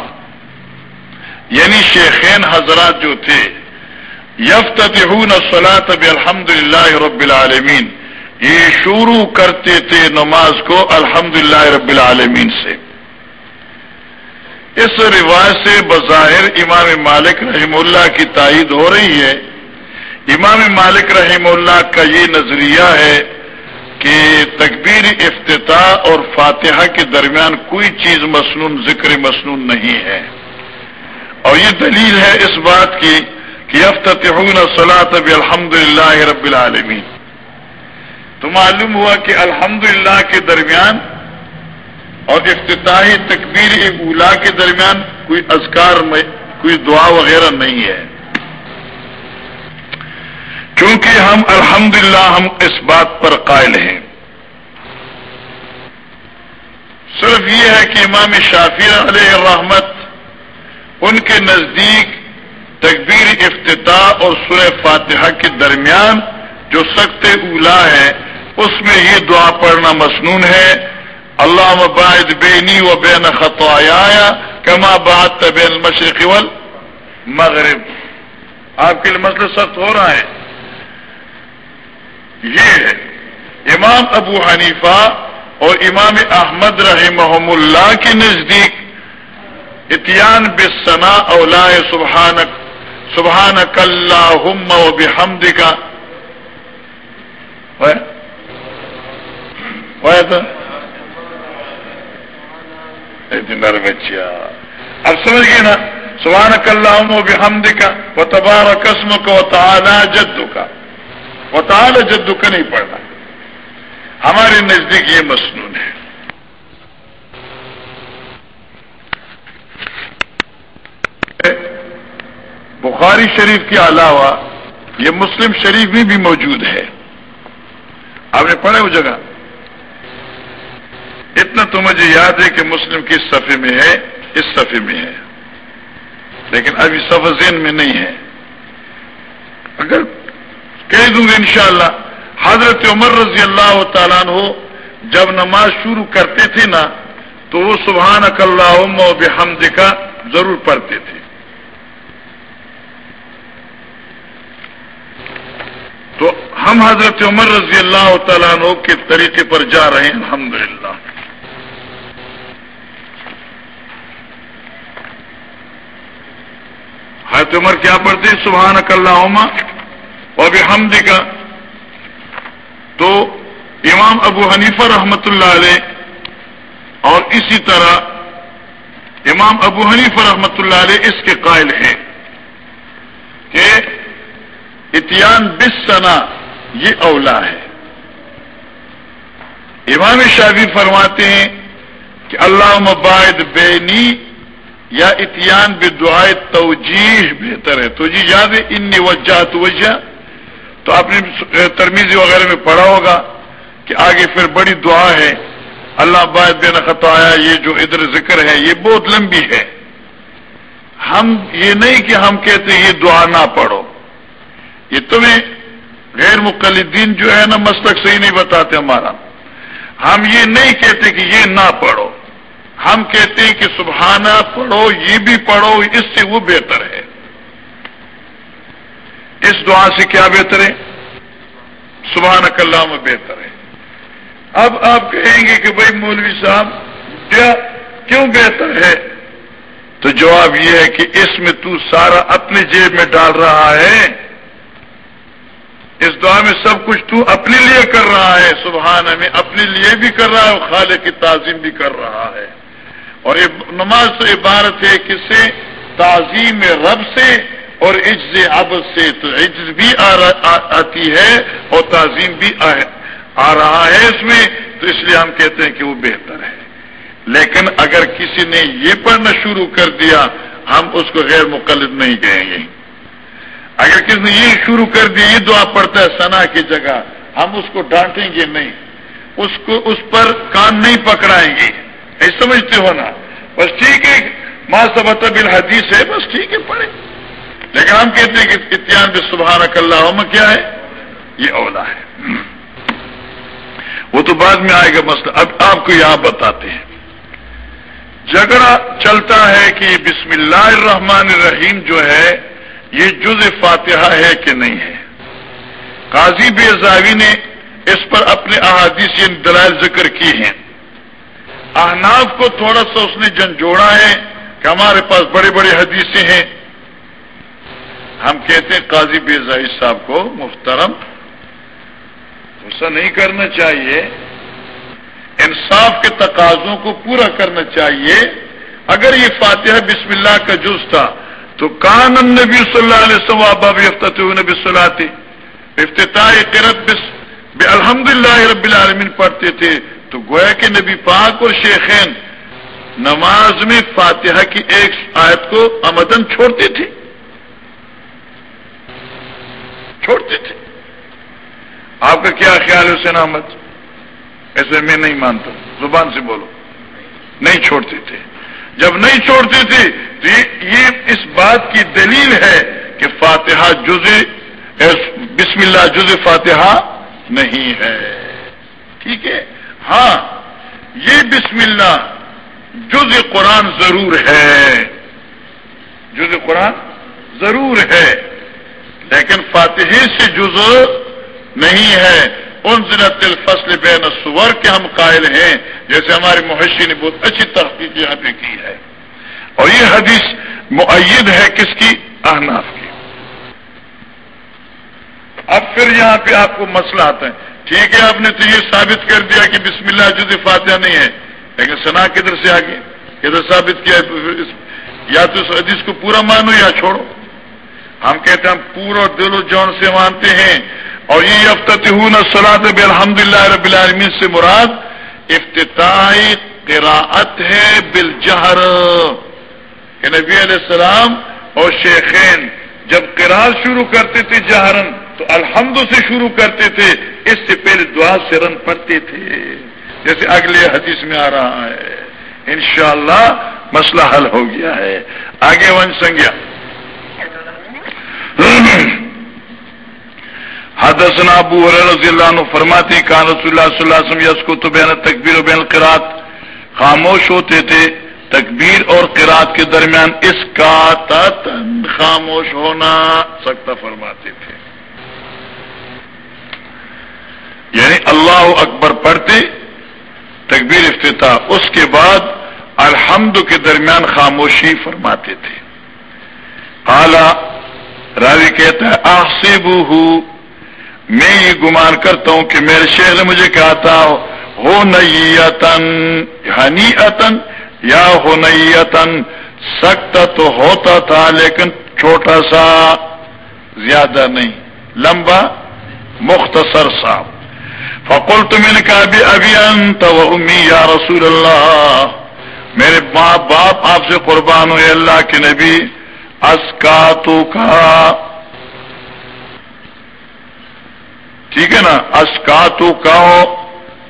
یعنی شیخین حضرات جو تھے، یفتتحون الصلاة بالحمد للہ رب العالمین۔ یہ شروع کرتے تھے نماز کو الحمد رب العالمین سے۔ اس روایت سے بظاہر امام مالک رحم اللہ کی تائید ہو رہی ہے۔ امام مالک رحم اللہ کا یہ نظریہ ہے کہ تکبیر افتتاح اور فاتحہ کے درمیان کوئی چیز مصنون، ذکر مصنون نہیں ہے۔ اور یہ دلیل ہے اس بات کی کہ افتتحون صلاح الحمد للہ رب العالمین۔ تو معلوم ہوا کہ الحمد کے درمیان اور افتتاحی تکبیر اولا کے درمیان کوئی اذکار، کوئی دعا وغیرہ نہیں ہے۔ کیونکہ ہم الحمد ہم اس بات پر قائل ہیں۔ صرف یہ ہے کہ امام شافی علیہ الرحمت ان کے نزدیک تکبیر افتتاح اور سورہ فاتحہ کے درمیان جو سخت اولا ہے اس میں یہ دعا پڑھنا مصنون ہے اللہ مباعد بینی و بین خطایا کما بات بین مشرق مغرب آپ کے لیے مسئلہ سخت ہو رہا ہے۔ یہ ہے، امام ابو حنیفہ اور امام احمد رحمہم اللہ کے نزدیک اتیان بسنا اولا سبحان سبحان اللہ و بحمد کا بچیا. اب سمجھ گئے نا؟ سبحان اللہ و بحمد کا و تبار قسم کا و تعالی جدو کا و تعالی جدو کا نہیں پڑھنا۔ ہمارے نزدیک یہ مصنون ہے۔ بخاری شریف کے علاوہ یہ مسلم شریف میں بھی موجود ہے۔ آپ نے پڑھا وہ جگہ؟ اتنا تو مجھے یاد ہے کہ مسلم کس صفحے میں ہے، اس صفحے میں ہے۔ لیکن ابھی صفحہ ذہن میں نہیں ہے۔ اگر کہہ دوں گا انشاءاللہ، حضرت عمر رضی اللہ تعالیٰ ہو جب نماز شروع کرتے تھے نا، تو وہ سبحان اللہ و بحمد کا ضرور پڑھتے تھے۔ تو ہم حضرت عمر رضی اللہ تعالیٰ عنہ کے طریقے پر جا رہے ہیں الحمد للہ حضرت عمر کیا پڑھتے سبحان اللہ اور حمد کا تو امام ابو حنیفہ رحمت اللہ علیہ اور اسی طرح امام ابو حنیفہ رحمت اللہ علیہ اس کے قائل ہیں کہ اتیان بس سنا یہ اولا ہے۔ امام شادی فرماتے ہیں کہ اللہ مباعد بینی یا اتیان بے دعائے توجیح بہتر ہے۔ تو جی یاد ہے؟ ان وجہ توجہ تو آپ نے ترمیزی وغیرہ میں پڑھا ہوگا کہ آگے پھر بڑی دعا ہے۔ اللہ باعث بے خطایا، یہ جو ادھر ذکر ہے، یہ بہت لمبی ہے۔ ہم یہ نہیں کہ ہم کہتے یہ دعا نہ پڑھو۔ یہ تمہیں غیر مقلدین جو ہے نا مسلک صحیح نہیں بتاتے ہمارا۔ ہم یہ نہیں کہتے کہ یہ نہ پڑھو۔ ہم کہتے ہیں کہ سبحانہ پڑھو، یہ بھی پڑھو، اس سے وہ بہتر ہے۔ اس دعا سے کیا بہتر ہے؟ سبحان اللہ میں بہتر ہے۔ اب آپ کہیں گے کہ بھائی مولوی صاحب، کیا کیوں بہتر ہے؟ تو جواب یہ ہے کہ اس میں تو سارا اپنے جیب میں ڈال رہا ہے۔ اس دعا میں سب کچھ تو اپنے لیے کر رہا ہے۔ سبحان میں اپنے لیے بھی کر رہا ہے اور خالے کی تعظیم بھی کر رہا ہے۔ اور نماز تو عبارت ہے کس سے تعظیم رب سے اور عجز اب سے تو عجز بھی آتی ہے اور تعظیم بھی آ رہا ہے اس میں، تو اس لیے ہم کہتے ہیں کہ وہ بہتر ہے۔ لیکن اگر کسی نے یہ پڑھنا شروع کر دیا، ہم اس کو غیر مقلد نہیں کہیں گے۔ اگر کسی نے یہ شروع کر دیا یہ دعا پڑتا ہے سنا کی جگہ، ہم اس کو ڈانٹیں گے نہیں۔ اس کو، اس پر کان نہیں پکڑائیں گے۔ نہیں سمجھتے ہو نا؟ بس ٹھیک ہے ماں سبت بل حدیث ہے، بس ٹھیک ہے پڑھے لیکن ہم کہتے ہیں کہ اتیان بھی سبحان اللہ کیا ہے؟ یہ اولا ہے۔ وہ تو بعد میں آئے گا مسئلہ۔ اب آپ کو یہاں بتاتے ہیں۔ جھگڑا چلتا ہے کہ بسم اللہ الرحمن الرحیم جو ہے، یہ جز فاتحہ ہے کہ نہیں ہے؟ قاضی بے نے اس پر اپنے احادیث یعنی دلائل ذکر کی ہیں۔ احناف کو تھوڑا سا اس نے جن جوڑا ہے کہ ہمارے پاس بڑے بڑے حدیثیں ہیں۔ ہم کہتے ہیں قاضی بے صاحب کو محترم ایسا نہیں کرنا چاہیے۔ انصاف کے تقاضوں کو پورا کرنا چاہیے۔ اگر یہ فاتحہ بسم اللہ کا جز تھا، تو کان نبی صلی اللہ علیہ وسلم نبی صلاح افتتاح بس الحمد للہ رب العالمین پڑھتے تھے۔ تو گویا کہ نبی پاک اور شیخین نماز میں فاتحہ کی ایک آیت کو امدن چھوڑتے تھے۔ چھوڑتے تھے آپ کا کیا خیال ہے حسین احمد؟ ایسے میں نہیں مانتا، زبان سے بولو۔ نہیں چھوڑتے تھے جب نہیں چھوڑتے تھے تو یہ اس بات کی دلیل ہے کہ فاتحہ جز بسم اللہ جز فاتحہ نہیں ہے۔ ٹھیک ہے؟ ہاں یہ بسم اللہ جز قرآن ضرور ہے۔ جز قرآن ضرور ہے۔ لیکن فاتحے سے جز نہیں ہے۔ ان ضلع فصل بین سور کے ہم قائل ہیں، جیسے ہمارے محشی نے بہت اچھی تحقیق یہاں پہ کی ہے۔ اور یہ حدیث معید ہے کس کی؟ احناف کی۔ اب پھر یہاں پہ آپ کو مسئلہ آتا ہے۔ ٹھیک ہے، آپ نے تو یہ ثابت کر دیا کہ بسم اللہ جز فاتحہ نہیں ہے، لیکن سنا کدھر سے آگے؟ کدھر ثابت کیا یا تو اس حدیث کو پورا مانو یا چھوڑو۔ ہم کہتے ہیں ہم پورا دل و جون سے مانتے ہیں اور یہ افتتحون سلاد الحمد للہ رب العالمین سے مراد افتتاحی قراءت ہے بالجہر کہ نبی علیہ السلام اور شیخین جب قرآن شروع کرتے تھے جہرن تو الحمد سے شروع کرتے تھے، اس سے پہلے دعا سے رن پڑتے تھے۔ جیسے اگلے حدیث میں آ رہا ہے۔ انشاءاللہ مسئلہ حل ہو گیا ہے۔ آگے ون سنگیا۔ حدثنا ابو رضی اللہ عنہ فرماتی کان رسول اللہ صلی اللہ علیہ وسلم یس کو تو بین تکبیر و بین قرات خاموش ہوتے تھے۔ تکبیر اور قرات کے درمیان اس کا خاموش ہونا سکتا فرماتے تھے۔ یعنی اللہ اکبر پڑھتے، تکبیر افتتاح، اس کے بعد الحمد کے درمیان خاموشی فرماتے تھے۔ اعلی راوی کہتا ہے آصب میں یہ گمان کرتا ہوں کہ میرے شہر نے مجھے کہا تھا ہو نیتن ہنی یا ہو نیتن سخت تو ہوتا تھا لیکن چھوٹا سا، زیادہ نہیں، لمبا، مختصر سا۔ فقول تو میں نے کہا ابھی ابھی انت و امی یا رسول اللہ، میرے ماں باپ آپ سے قربان ہوئے اللہ کے نبی اسکاتو کا ٹھیک ہے نا؟ اسکاتو کا ہو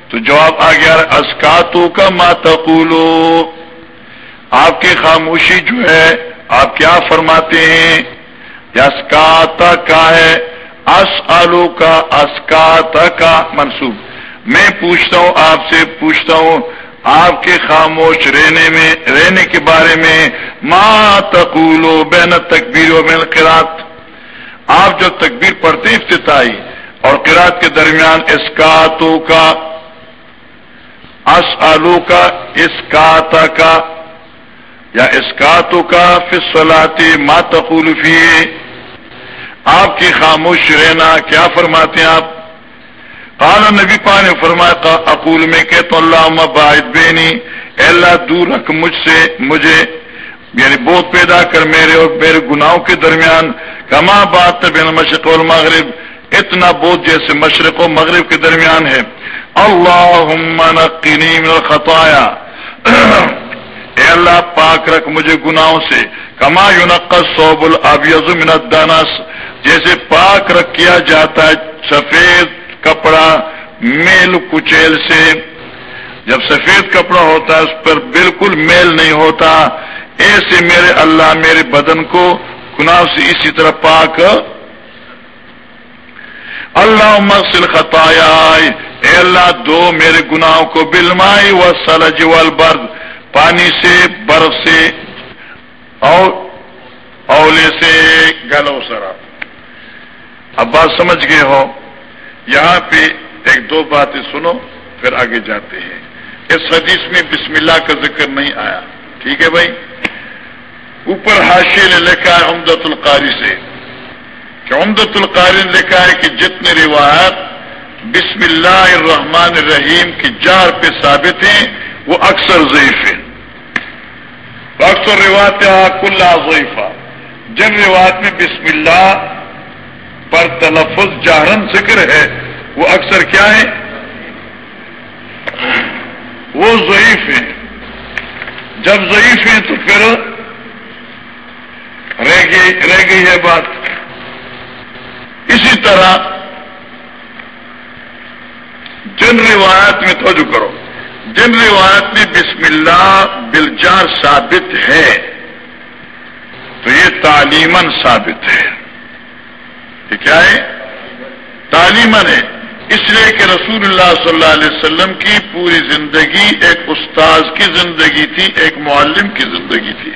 تو جواب آ گیا اسکاتو کا ماتقولو آپ کی خاموشی جو ہے، آپ کیا فرماتے ہیں؟ اسکاتا کا ہے۔ اس آلو کا اسکاتا کا منصوب۔ میں پوچھتا ہوں، آپ سے پوچھتا ہوں آپ کے خاموش رہنے میں رہنے کے بارے میں ما تقولو بین تکبیر و بین قرات آپ جو تکبیر پڑھتے افتتاحی اور قرات کے درمیان اسکاتو کا اس آلو کا، اسکاتا کا یا اسکاتو کا فصلاتی ما تقول فی آپ کی خاموش رہنا کیا فرماتے ہیں آپ؟ قال نبی پا نے فرمایا اقول میں کہ تو اللہ باعد بینی اللہ دور رکھ مجھ سے، مجھے یعنی بہت پیدا کر میرے اور میرے گناہوں کے درمیان، کما بات بین مشرق اور مغرب اتنا بہت جیسے مشرق و مغرب کے درمیان ہے۔ اللہ من الخطایا۔ اے اللہ پاک رکھ مجھے گناہوں سے۔ کما یونقص صوب الابیض من الدنس۔ جیسے پاک رکھ کیا جاتا ہے، سفید کپڑا میل کچیل سے۔ جب سفید کپڑا ہوتا ہے، اس پر بالکل میل نہیں ہوتا۔ ایسے میرے اللہ، میرے بدن کو گناہ سے اسی طرح پاک۔ اللہ مغسل خطایا اے اللہ، دو میرے گناہوں کو بلمائی۔ و سلج والبرد۔ پانی سے، برف سے، اور اولے سے گلو سرا۔ اب بات سمجھ گئے ہو۔ یہاں پہ ایک دو باتیں سنو، پھر آگے جاتے ہیں۔ اس حدیث میں بسم اللہ کا ذکر نہیں آیا۔ ٹھیک ہے بھائی؟ اوپر حاشی نے لکھا ہے امدت القاری سے کہ امدت القاری نے لکھا ہے کہ جتنے روایات بسم اللہ الرحمن الرحیم کی جار پہ ثابت ہیں، وہ اکثر ضعیف ہیں۔ اکثر روایت کل ضعیفہ۔ جن روایت میں بسم اللہ پر تلفظ جہرن ذکر ہے، وہ اکثر کیا ہے وہ ضعیف ہیں۔ جب ضعیف ہیں تو پھر رہ گئی رہ گئی ہے بات۔ اسی طرح جن روایت میں، توجہ کرو، جن روایت میں بسم اللہ بلجار ثابت ہے، تو یہ تعلیمن ثابت ہے۔ یہ کیا ہے؟ تعلیم ہے۔ اس لیے کہ رسول اللہ صلی اللہ علیہ وسلم کی پوری زندگی ایک استاذ کی زندگی تھی، ایک معلم کی زندگی تھی۔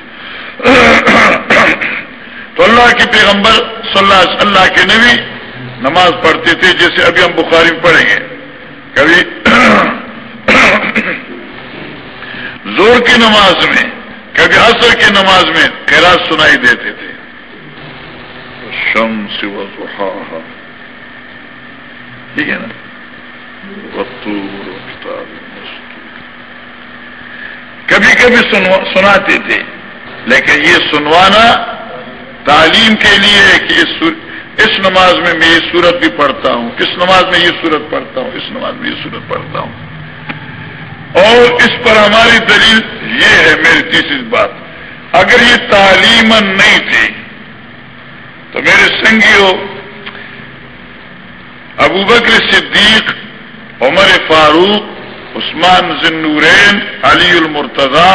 تو اللہ کے پیغمبر صلی اللہ علیہ اللہ کے نبی نماز پڑھتے تھے، جیسے ابھی ہم بخاری میں پڑھیں گے۔ کبھی زور کی نماز میں، کبھی عصر کی نماز میں خیرات سنائی دیتے تھے۔ الشمس وضحاها. ٹھیک ہے نا؟ کبھی کبھی سناتے تھے، لیکن یہ سنوانا تعلیم کے لیے کہ اس اس نماز میں میں یہ صورت بھی پڑھتا ہوں۔ اس نماز میں یہ صورت پڑھتا ہوں؟ اس نماز میں یہ صورت پڑھتا ہوں۔ اور اس پر ہماری دلیل یہ ہے میری تیسری بات۔ اگر یہ تعلیم نہیں تھی تو میرے سنگیوں ابو بکر صدیق، عمر فاروق، عثمان ذنورین علی المرتضی،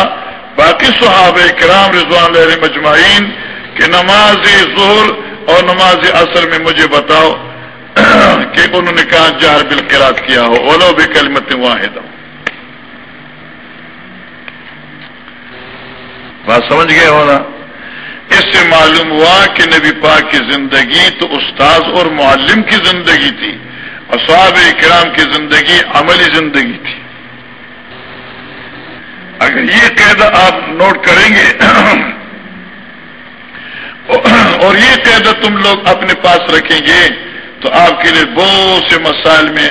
باقی صحابہ کرام رضوان اللہ مجمعین کہ نماز ظہر اور نماز اثر میں مجھے بتاؤ کہ انہوں نے کہا جہر بل کیا ہو اولو بھی کلمت واحد بات سمجھ گئے ہونا؟ اس سے معلوم ہوا کہ نبی پاک کی زندگی تو استاذ اور معلم کی زندگی تھی، اصحاب کرام کی زندگی عملی زندگی تھی۔ اگر یہ قیدا آپ نوٹ کریں گے اور یہ قیدا تم لوگ اپنے پاس رکھیں گے تو آپ کے لیے بہت سے مسائل میں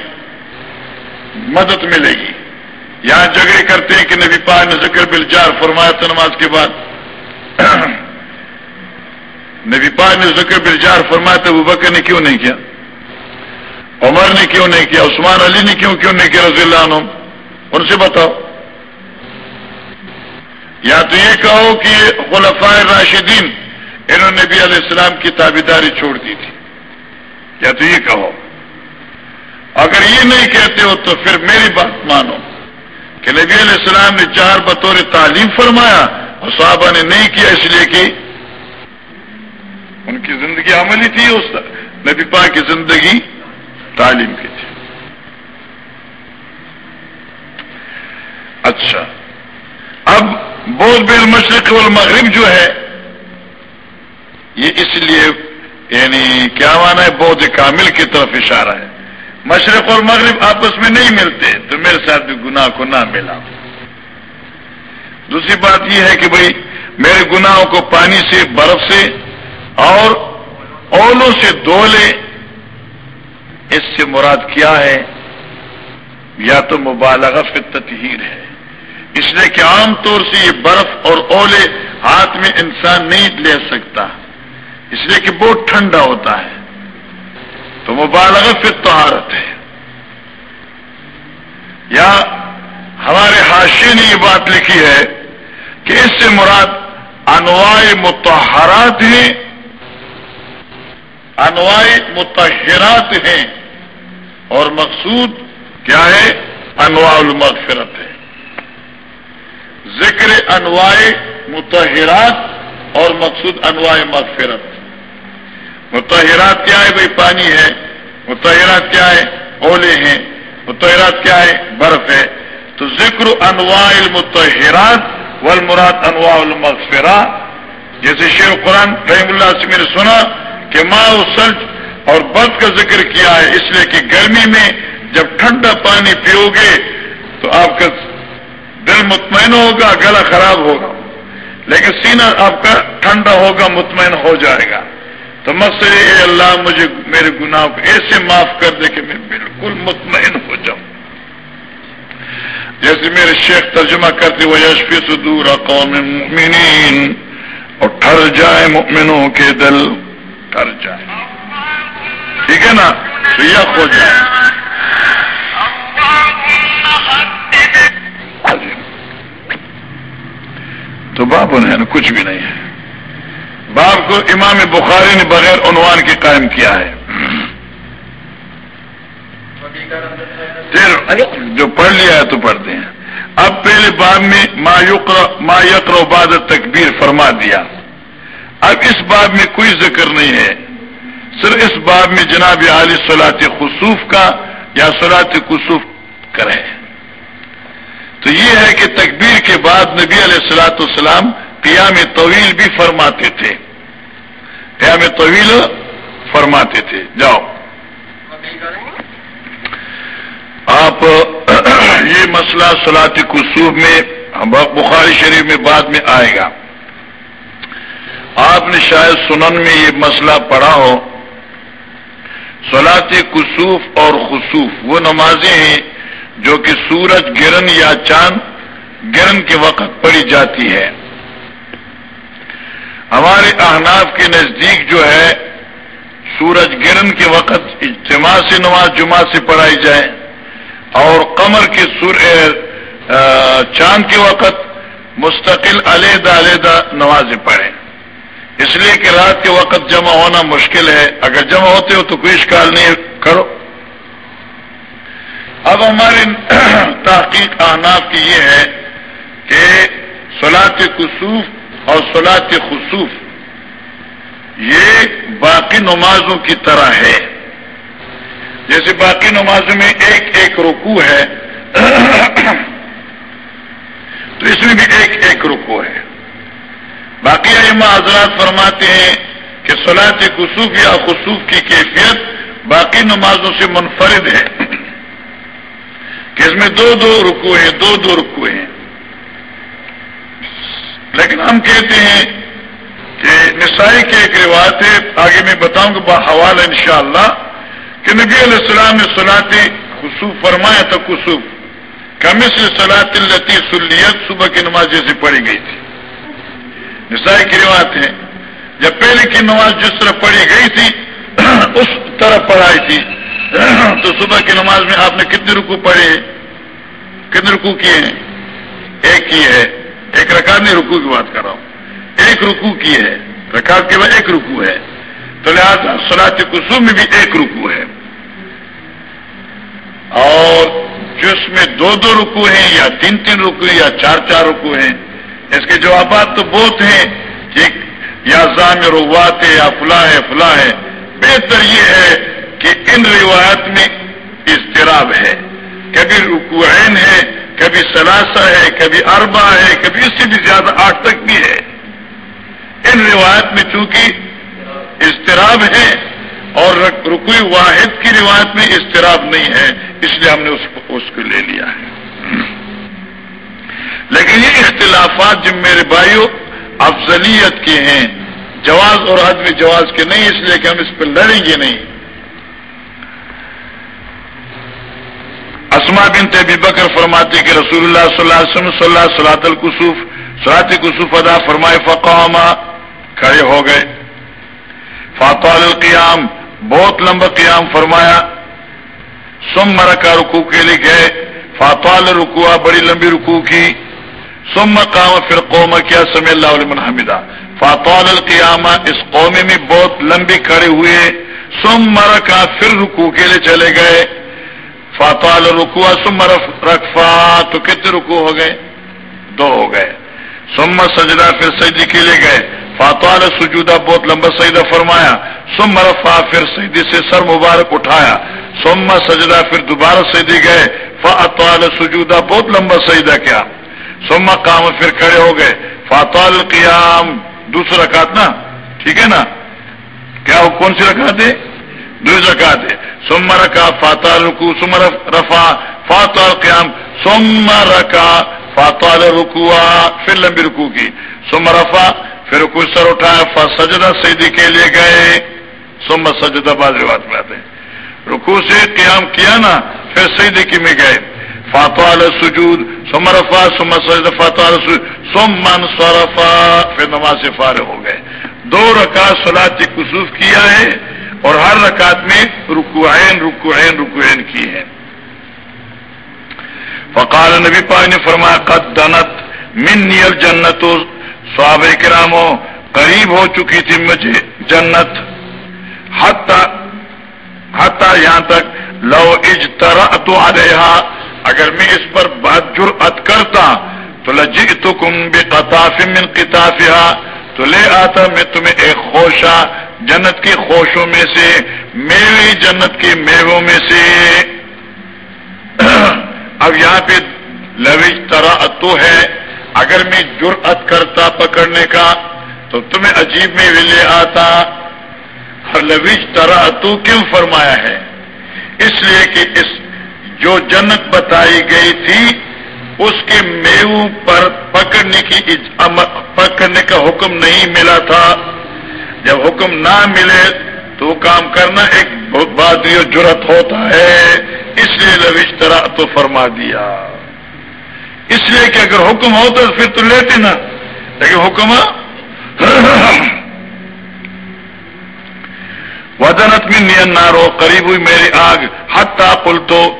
مدد ملے گی۔ یہاں جھگڑے کرتے ہیں کہ نبی پاک نے ذکر بلجار فرمایا تھا نماز کے بعد۔ نبی پاک نے ذکر بلجار فرمایا تھا وہ بکر نے کیوں نہیں کیا؟ عمر نے کیوں نہیں کیا؟ عثمان علی نے کیوں کیوں نہیں کیا رضی اللہ عنہ؟ ان سے بتاؤ۔ یا تو یہ کہو کہ خلفائے راشدین انہوں نے بھی علیہ السلام کی تابیداری چھوڑ دی تھی۔ یا تو یہ کہو۔ اگر یہ نہیں کہتے ہو تو پھر میری بات مانو۔ کہ نبی علیہ السلام نے چار بطور تعلیم فرمایا اور صحابہ نے نہیں کیا اس لیے کہ ان کی زندگی عملی تھی، اس نبی پاک کی زندگی تعلیم کی تھی۔ اچھا۔ اب بودھ بیل مشرق والمغرب جو ہے، یہ اس لیے یعنی کیا مانا ہے؟ بودھ کامل کی طرف اشارہ ہے۔ مشرق اور مغرب آپس میں نہیں ملتے، تو میرے ساتھ بھی گناہ کو نہ ملا۔ دوسری بات یہ ہے کہ بھائی، میرے گناہوں کو پانی سے، برف سے اور اولوں سے دو لے اس سے مراد کیا ہے؟ یا تو مبالغہ فی تطہیر ہے۔ اس لیے کہ عام طور سے یہ برف اور اولے ہاتھ میں انسان نہیں لے سکتا۔ اس لیے کہ بہت ٹھنڈا ہوتا ہے۔ تو مبالغہ فی طہارت ہے۔ یا ہمارے حاشی نے یہ بات لکھی ہے کہ اس سے مراد انواع متحرات ہیں۔ انواع متحرات ہیں اور مقصود کیا ہے؟ انواع المغفرت ہے۔ ذکر انواع متحرات اور مقصود انواع مغفرت۔ متحرات کیا ہے بھائی؟ پانی ہے۔ متحرات کیا ہے؟ اولے ہیں۔ متحرات کیا ہے؟ برف ہے۔ تو ذکر انواع المتحرات والمراد انواع المغفرہ جیسے شیر قرآن رحم اللہ سے میں نے سنا کہ ماں سلج اور برف کا ذکر کیا ہے، اس لیے کہ گرمی میں جب ٹھنڈا پانی پیو گے تو آپ کا دل مطمئن ہوگا، گلا خراب ہوگا۔ لیکن سینہ آپ کا ٹھنڈا ہوگا، مطمئن ہو جائے گا۔ تو مسئلے اے اللہ، مجھے میرے گناہ کو ایسے معاف کر دے کہ میں بالکل مطمئن ہو جاؤں۔ جیسے میرے شیخ ترجمہ کرتے وہ یشفی سدور قوم مؤمنین اور ٹھر جائے مؤمنوں کے دل۔ ٹھر جائے۔ ٹھیک ہے نا؟ تو یک ہو جائے۔ تو بابو نے کچھ بھی نہیں ہے۔ باب کو امام بخاری نے بغیر عنوان کے قائم کیا ہے۔ پھر جو پڑھ لیا ہے تو پڑھتے ہیں۔ اب پہلے باب میں ما ما یقر و باد تکبیر فرما دیا۔ اب اس باب میں کوئی ذکر نہیں ہے۔ صرف اس باب میں جناب عالی سلاط خصوف کا یا سلاط خصوف کرے تو یہ ہے کہ تکبیر کے بعد نبی علیہ السلاۃ السلام قیام طویل بھی فرماتے تھے۔ قیام طویل فرماتے تھے۔ جاؤ۔ آپ یہ مسئلہ سلاط کسوب میں بخاری شریف میں بعد میں آئے گا۔ آپ نے شاید سنن میں یہ مسئلہ پڑھا ہو۔ سلاط کسوف اور خصوف وہ نمازیں ہیں جو کہ سورج گرن یا چاند گرن کے وقت پڑھی جاتی ہے۔ ہمارے احناف کے نزدیک جو ہے، سورج گرن کے وقت اجتماع سے نماز جمعہ سے پڑھائی جائے اور قمر کے سور چاند کے وقت مستقل علیحدہ علیحدہ نمازیں پڑھیں۔ اس لیے کہ رات کے وقت جمع ہونا مشکل ہے۔ اگر جمع ہوتے ہو تو کوئی اشکال نہیں کرو۔ اب ہماری تحقیق احناف کی یہ ہے کہ سلاط کسوف اور سلاط خصوف یہ باقی نمازوں کی طرح ہے۔ جیسے باقی نمازوں میں ایک ایک رکو ہے۔ تو اس میں بھی ایک ایک رکو ہے۔ باقی علم حضرات فرماتے ہیں کہ سلاط خصوف یا خصوف کی کیفیت باقی نمازوں سے منفرد ہے۔ کہ اس میں دو دو رکو ہیں، دو دو رکو ہیں۔ لیکن ہم کہتے ہیں کہ نسائی کی ایک روایت ہے، آگے میں بتاؤں گا بحوال ان شاء اللہ کہ نبی علیہ السلام نے سلاطی خصوف فرمایا تھا خصوف کمس سلاط التی سلیت صبح کی نماز جیسی پڑھی گئی تھی۔ نسائی کی روایت ہے۔ جب پہلے کی نماز جس طرح پڑھی گئی تھی، اس طرح پڑھائی تھی۔ تو صبح کی نماز میں آپ نے کتنے رکو پڑھے کتنے رکو کیے ہیں؟ ایک کی ہے۔ ایک رکعت نہیں رکو کی بات کر رہا ہوں۔ ایک رکو کی ہے۔ رکعت کے بعد ایک رکو ہے۔ تو لہٰذا سلاط کسو میں بھی ایک رکو ہے۔ اور جس میں دو دو رکو ہیں یا تین تین رکو یا چار چار رکو ہیں اس کے جوابات تو بہت ہیں کہ یا زام روات ہے یا فلاں ہے فلاں ہے۔ بہتر یہ ہے کہ ان روایت میں اضطراب ہے۔ کبھی رکوعین ہے، کبھی سلاسا ہے، کبھی اربا ہے، کبھی اس سے بھی زیادہ آٹھ تک بھی ہے۔ ان روایت میں چونکہ اضطراب ہے اور رکوئی واحد کی روایت میں اضطراب نہیں ہے، اس لیے ہم نے اس کو لے لیا ہے۔ لیکن یہ اختلافات جب میرے بھائیوں افضلیت کے ہیں، جواز اور عدم جواز کے نہیں، اس لیے کہ ہم اس پہ لڑیں گے نہیں۔ اسما بن طبی بکر فرماتے کہ رسول اللہ صلی اللہ علیہ وسلم صلی اللہ صلاح القصوف سلاط کسوف ادا فرمائے فقامہ کھڑے ہو گئے۔ فاتح القیام، بہت لمبا قیام فرمایا۔ سم مرکا رکو کے لیے گئے۔ فاتح رکوا بڑی لمبی رکو کی۔ سم قام پھر قوم کیا سمی اللہ علیہ حمیدہ۔ فاتوال القیامہ، اس قوم میں بہت لمبی کھڑے ہوئے۔ سم مرکا پھر رکو کے لیے چلے گئے۔ فاتوال رکوا سم رکفا تو کتنے رکو ہو گئے؟ دو ہو گئے۔ سم سجدہ، پھر سجدی کے لیے گئے۔ فاتوال سجودہ، بہت لمبا سجدہ فرمایا۔ سم رفا پھر سجدی سے سر مبارک اٹھایا۔ سم سجدہ، پھر دوبارہ سجدی گئے۔ فاتوال سجودہ، بہت لمبا سجدہ کیا۔ سما کام پھر کھڑے ہو گئے۔ فاتح القیام، دوسرا رکعت نا؟ ٹھیک ہے نا؟ کیا وہ کون سی رکعت ہے؟ دوسری رکعت ہے۔ سما رکھا فاتح رکو سم رفا فاتح القیام سما رکھا فاتح رکوا پھر لمبی رکو کی۔ سم رفا پھر رکو سر اٹھایا سجدہ سیدی کے لیے گئے۔ سم سجدہ باز روایت میں آتے ہیں۔ رکو سے قیام کیا نا؟ پھر سیدی کی میں گئے۔ فاتح سجود سمرفا سم سجد فاطال فاتح سمن سورفا پھر نماز سے فارغ ہو گئے۔ دو رکعت سلاد کسوف کیا ہے اور ہر رکعت میں رکوعین رکوعین رکوعین کی ہے فقال نبی پاک نے فرمایا، قد دنت من نیل جنت صحابہ کرامو قریب ہو چکی تھی مجھے جنت۔ حتی حتی یہاں تک، لو اجترأت علیہا۔ اگر میں اس پر بات جرأت کرتا، تو لجی تو کم بے من کتافیا تو لے آتا میں تمہیں ایک خوشا جنت کی خوشوں میں سے میوی جنت کے میووں میں سے۔ اب یہاں پہ لوج ترا تو ہے، اگر میں جرأت کرتا پکڑنے کا، تو تمہیں عجیب میں بھی لے آتا۔ اور لویج ترا تو کیوں فرمایا ہے؟ اس لیے کہ اس جو جنت بتائی گئی تھی، اس کے میو پر پکڑنے کی پکڑنے کا حکم نہیں ملا تھا۔ جب حکم نہ ملے تو کام کرنا ایک بہت بادری اور جرت ہوتا ہے۔ اس لیے لوش طرح تو فرما دیا۔ اس لیے کہ اگر حکم ہوتا تو پھر تو لیتے نا۔ لیکن حکم ہاں؟ وزنت میں نین نارو قریب ہوئی میری آگ۔ حتہ پل تو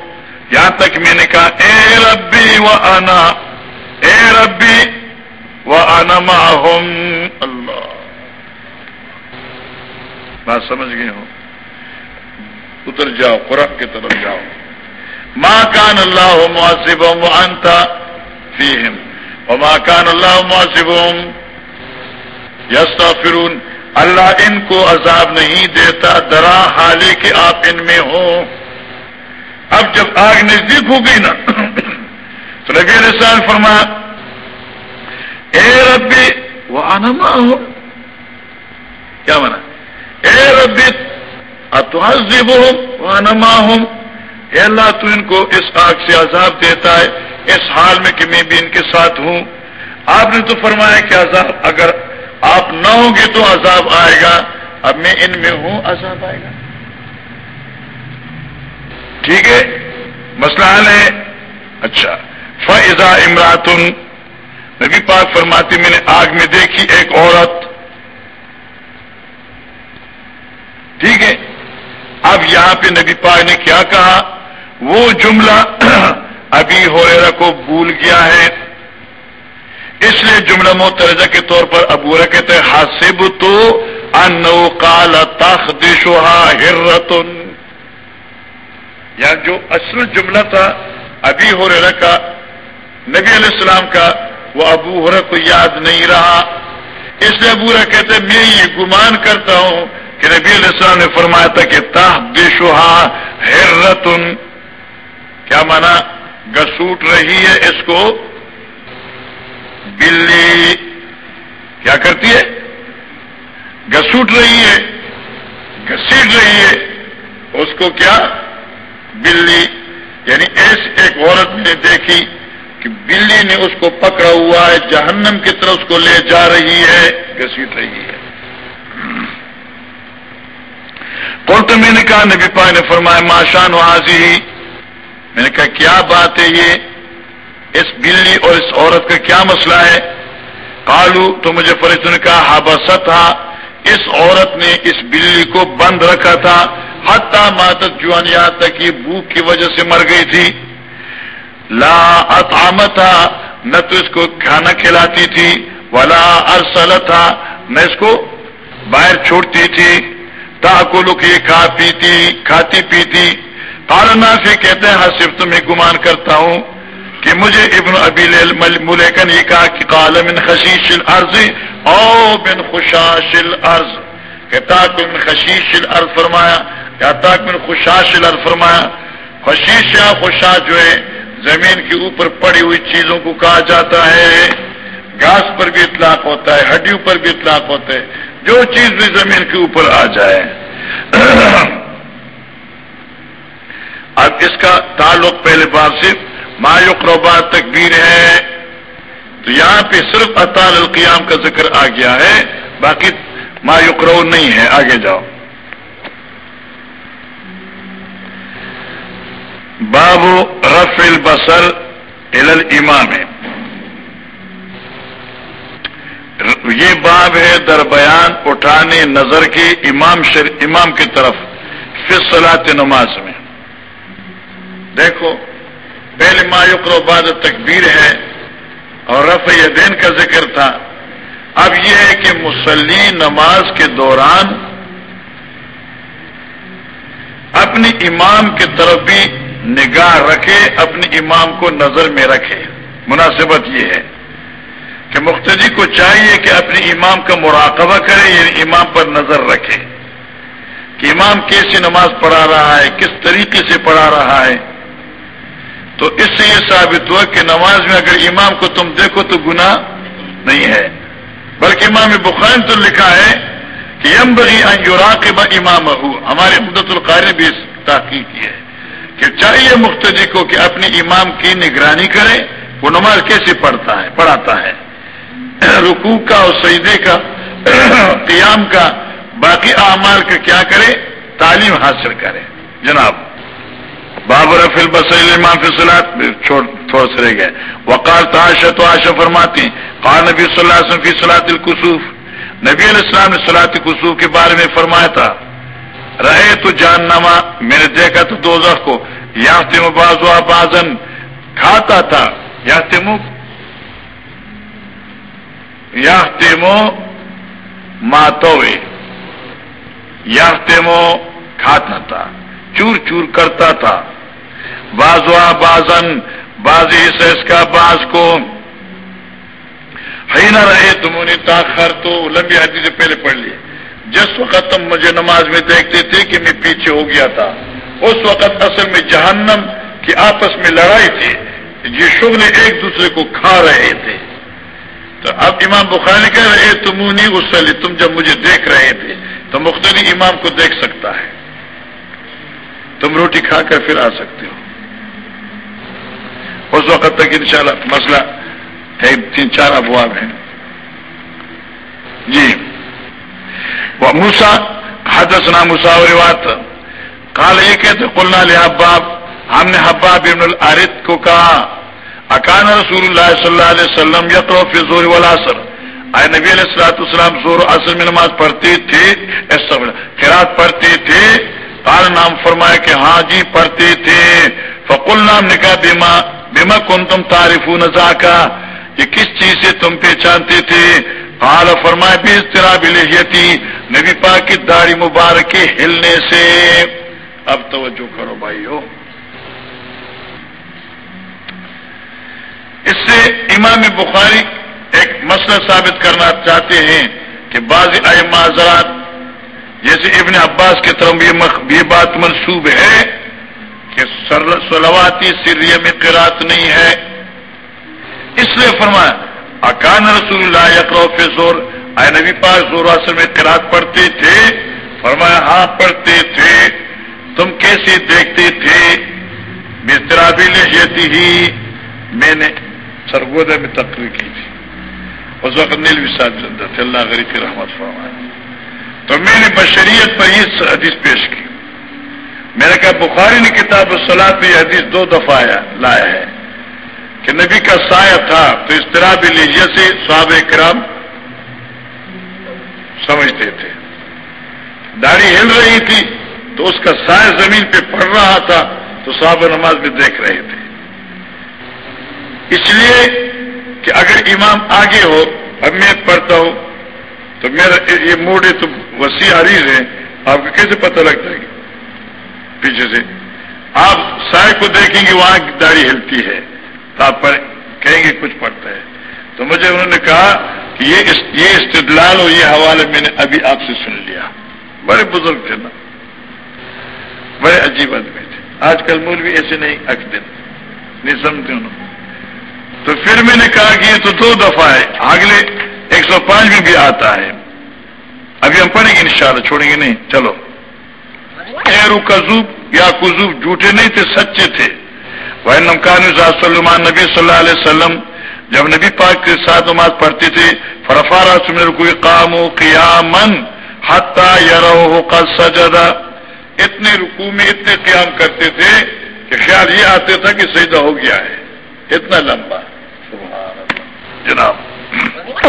یہاں تک میں نے کہا، اے ربی و انا، اے ربی و انا معہم۔ اللہ۔ بات سمجھ گئے ہو؟ اتر جاؤ، قرآن کی طرف جاؤ۔ ماں کان اللہ معصب انتا فیہم۔ وما کان اللہ معصب یس اللہ ان کو عذاب نہیں دیتا، درا حالے کہ آپ ان میں ہوں۔ اب جب آگ نزدیک ہو گئی نا، تو نبی علیہ السلام فرما، اے ربی وہ آنما ہو؟ کیا مانا؟ اے ربی اتحزب ہوں آنما ہوں اے اللہ، تو ان کو اس آگ سے عذاب دیتا ہے، اس حال میں کہ میں بھی ان کے ساتھ ہوں۔ آپ نے تو فرمایا کہ عذاب، اگر آپ نہ ہوں گے تو عذاب آئے گا۔ اب میں ان میں ہوں، عذاب آئے گا۔ ٹھیک ہے؟ مسئلہ حل ہے؟ اچھا۔ فضا امراتن نبی پاک فرماتی، میں نے آگ میں دیکھی ایک عورت۔ ٹھیک ہے؟ اب یہاں پہ نبی پاک نے کیا کہا؟ وہ جملہ ابھی ہو کو بھول گیا ہے۔ اس لیے جملہ مترجہ کے طور پر ابو کہتے ہیں حاصب تو انو کال تخدشوہا ہرتن یا جو اصل جملہ تھا ابھی ہو کا، نبی علیہ السلام کا، وہ ابو ہر کو یاد نہیں رہا۔ اس لیے ابو کہتے میں یہ گمان کرتا ہوں کہ نبی علیہ السلام نے فرمایا تھا کہ تاہ دشوہا ہرتن کیا مانا؟ گسوٹ رہی ہے اس کو۔ بلی۔ کیا کرتی ہے؟ گسوٹ رہی ہے۔ گسیٹ رہی ہے۔ اس کو کیا؟ بلی یعنی ایسی ایک عورت نے دیکھی کہ بلی نے اس کو پکڑا ہوا ہے، جہنم کی طرف اس کو لے جا رہی ہے، گسیٹ رہی ہے۔ تو میں نے کہا، نبی پا نے فرمایا ماشان حاضی ہی میں نے کہا، کیا بات ہے یہ؟ اس بلی اور اس عورت کا کیا مسئلہ ہے؟ کالو تو مجھے فرشتوں نے کہا ہابسا تھا اس عورت نے اس بلی کو بند رکھا تھا حتہ ماتت جوان یہاں تک یہ بھوک کی وجہ سے مر گئی تھی۔ لا تھا نہ تو اس کو کھانا کھلاتی تھی، ولا ارسل تھا نہ اس کو باہر چھوڑتی تھی۔ تاکو لوگ یہ کھا پیتی، کھاتی پیتی۔ کارنا سے کہتے ہیں ہاں صرف تمہیں گمان کرتا ہوں کہ مجھے ابن ابی ملیکن یہ کہا کہ کال من خشیش الارض او بن خوشاش الارض۔ کہتا من خشیش الارض فرمایا کہتا من خوشاش الارض فرمایا خشیش یا خوشا جو ہے، زمین کے اوپر پڑی ہوئی چیزوں کو کہا جاتا ہے، گھاس پر بھی اطلاق ہوتا ہے، ہڈیوں پر بھی اطلاق ہوتا ہے، جو چیز بھی زمین کے اوپر آ جائے۔ اب اس کا تعلق پہلے بار سے مایوقروبا تکبیر ہے۔ تو یہاں پہ صرف اطال القیام کا ذکر آ گیا ہے، باقی مایوقرو نہیں ہے، آگے جاؤ۔ بابو رف البصر ال امام یہ باب ہے در بیان اٹھانے نظر کے امام شر، امام کی طرف فصلاط نماز میں. دیکھو پہلے مایوکر و بعد تکبیر ہے اور رفع دین کا ذکر تھا۔ اب یہ ہے کہ مسلی نماز کے دوران اپنی امام کی طرف بھی نگاہ رکھے اپنے امام کو نظر میں رکھے۔ مناسبت یہ ہے کہ مختلف کو چاہیے کہ اپنے امام کا مراقبہ کرے یعنی امام پر نظر رکھے۔ کہ امام کیسی نماز پڑھا رہا ہے، کس طریقے سے پڑھا رہا ہے۔ تو اس سے یہ ثابت ہوا کہ نماز میں اگر امام کو تم دیکھو تو گناہ نہیں ہے۔ بلکہ امام بخار تو لکھا ہے کہ یم بغی انجورا کے امام ہمارے مدت القار نے بھی تحقیق کی ہے۔ کہ چاہیے مختلف کو کہ اپنے امام کی نگرانی کرے، وہ نماز کیسے پڑھتا ہے، پڑھاتا ہے۔ رکوع کا اور سجدے کا، قیام کا باقی اعمال کا کیا کرے؟ تعلیم حاصل کرے۔ جناب، بابر فل بسلام فصلات تھوڑا سا رہ گئے وقال تعاشا تو آشا فرماتی قال نبی صلی اللہ علیہ وسلم فی صلاۃ القصوف نبی علیہ السلام نے سلاط قصوب کے بارے میں فرمایا تھا۔ رہے تو جاننا میں نے دیکھا تو دو کو۔ یا تم باز بازن کھاتا تھا۔ یا تیمو یا تیمو ماتوے یا تیمو کھاتا تھا۔ چور چور کرتا تھا۔ بازوا بازن بازی سے اس کا باز کو۔ ہی نہ رہے تم نے تاخر تو لمبی حدیث سے پہلے پڑھ لی۔ جس وقت تم مجھے نماز میں دیکھتے تھے کہ میں پیچھے ہو گیا تھا، اس وقت اصل میں جہنم کی آپس میں لڑائی تھی، یہ شغل ایک دوسرے کو کھا رہے تھے۔ تو اب امام بخاری کہہ رہے تم نہیں اس تم جب مجھے دیکھ رہے تھے، تو مختلف امام کو دیکھ سکتا ہے۔ تم روٹی کھا کر پھر آ سکتے ہو۔ اس وقت تک انشاءاللہ مسئلہ ایک تین چار ابواب ہیں۔ جی۔ موسا حدثنا موسا روات کال یہ کہتے قلنا لے حباب، ہم نے حباب ابن العارت کو کہا، اکان رسول اللہ صلی اللہ علیہ وسلم یقرو فی زور والعصر۔ آئے نبی علیہ السلاۃ السلام زور و عصر میں نماز پڑھتی تھی قرات پڑھتی تھی۔ قال نام فرمایا کہ ہاں جی پڑھتی تھی۔ فقل نام نے کہا بیما بیما کن تم تعریف کا یہ کس چیز سے تم پہچانتے تھے قال فرمائے بھی اس طرح بھی نبی پاک کی داڑھی مبارک کے ہلنے سے۔ اب توجہ کرو بھائی ہو اس سے امام بخاری ایک مسئلہ ثابت کرنا چاہتے ہیں کہ بعض آئے معذرات جیسے ابن عباس کی طرف یہ بات منسوب ہے کہ سلواتی سریہ میں قرات نہیں ہے۔ اس لیے فرمایا اکان رسول اللہ یقرو فی زور اے نبی پاک زور اصل میں قرات پڑھتے تھے، فرمایا ہاں پڑھتے تھے۔ تم کیسے دیکھتے تھے؟ بھی لہیتی ہی۔ میں نے سرگودا میں تقریر کی تھی۔ اس وقت نیل بھی ساتھ زندہ تھے۔ اللہ غریب کی رحمت فرمایا تو میں نے بشریت پر یہ حدیث پیش کی۔ میں نے کہا، بخاری نے کتاب السلاد پہ یہ حدیث دو دفعہ لایا ہے۔ کہ نبی کا سایہ تھا، تو اس طرح بھی لیجیے سے صحاب کرام سمجھتے تھے۔ داڑھی ہل رہی تھی، تو اس کا سایہ زمین پہ پڑ رہا تھا، تو صحابہ نماز میں دیکھ رہے تھے۔ اس لیے کہ اگر امام آگے ہو، اب میں پڑھتا ہوں، تو میرا یہ موڈے تو وسیع عریض ہے، آپ کو کیسے پتہ لگتا ہے پیچھے سے۔ آپ سائے کو دیکھیں گے، وہاں داڑھی ہلتی ہے۔ تو آپ کہیں گے کچھ پڑھتا ہے۔ تو مجھے انہوں نے کہا کہ یہ استدلال اور یہ حوالے میں نے ابھی آپ سے سن لیا۔ بڑے بزرگ تھے نا۔ بڑے عجیب آدمی تھے۔ آج کل مول بھی ایسے نہیں اکتے نہیں سمجھتے انہوں۔ تو پھر میں نے کہا کہ یہ تو دو دفعہ ہے۔ اگلے ایک سو پانچ میں بھی آتا ہے۔ ابھی ہم پڑھیں گے انشاءاللہ، چھوڑیں گے نہیں۔ چلو۔ ایرو کزوب یا کزوب، جھوٹے نہیں تھے، سچے تھے۔ وہ نمکان سلمان نبی صلی اللہ علیہ وسلم جب نبی پاک کے ساتھ نماز پڑھتی تھی، فرفارا سمر کوئی قام قیامن حتا یارو کا سجدہ اتنے رکو میں اتنے قیام کرتے تھے کہ خیال یہ آتے تھا کہ سجدہ ہو گیا ہے۔ اتنا لمبا۔ جناب۔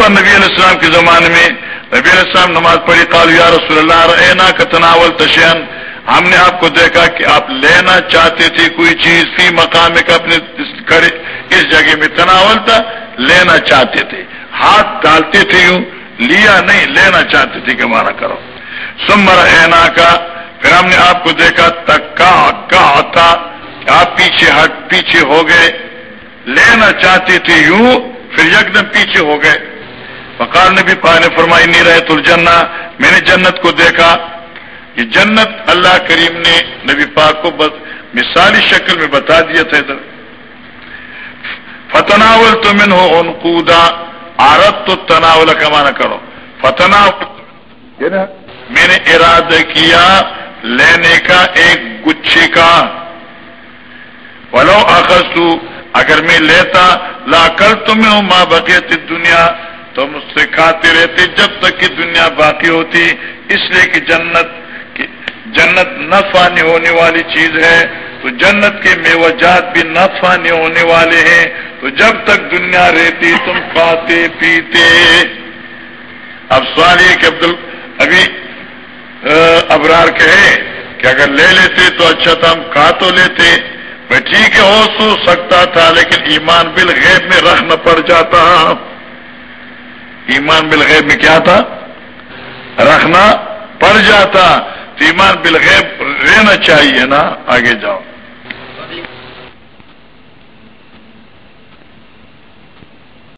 نبی علیہ السلام کے زمانے میں نبی علیہ السلام نماز پڑھی قال یا رسول اللہ رینا کا تناول تشین ہم نے آپ کو دیکھا کہ آپ لینا چاہتے تھے کوئی چیز فی مقام کا اپنے اس جگہ میں تناول تھا، لینا چاہتے تھے۔ ہاتھ ڈالتے تھے یوں، لیا نہیں، لینا چاہتے تھے کہ مانا کرو۔ سمر اینا کا، پھر ہم نے آپ کو دیکھا، تکا کا تھا۔ آپ پیچھے ہٹ، پیچھے ہو گئے۔ لینا چاہتے تھے یوں، پھر یک دم پیچھے ہو گئے۔ فقار نے بھی پا نے فرمائی نہیں رہے تو جنا میں نے جنت کو دیکھا۔ یہ جنت اللہ کریم نے نبی پاک کو بس مثالی شکل میں بتا دیا تھا ادھر۔ فتناول تو من ہو ان کودا آرت تو تناول کا کرو فتنا یعنی میں نے ارادہ کیا لینے کا ایک گچھے کا۔ ولو اخذ اگر میں لیتا، لا کر تمہیں ماں بقیت تھی دنیا تو مجھ سے کھاتے رہتے جب تک کہ دنیا باقی ہوتی، اس لیے کہ جنت جنت نفانی ہونے والی چیز ہے، تو جنت کے میوجات بھی نفانی ہونے والے ہیں۔ تو جب تک دنیا رہتی، تم کھاتے، پیتے۔ اب سوال یہ کہ عبد ابھی ابرار کہے کہ اگر لے لیتے تو اچھا تھا، ہم کہا تو لیتے۔ میں ٹھیک ہے، ہو سو سکتا تھا، لیکن ایمان بالغیب میں رکھنا پڑ جاتا۔ ایمان بالغیب میں کیا تھا؟ رکھنا پڑ جاتا۔ ایمان بالغیب رہنا چاہیے نا آگے جاؤ۔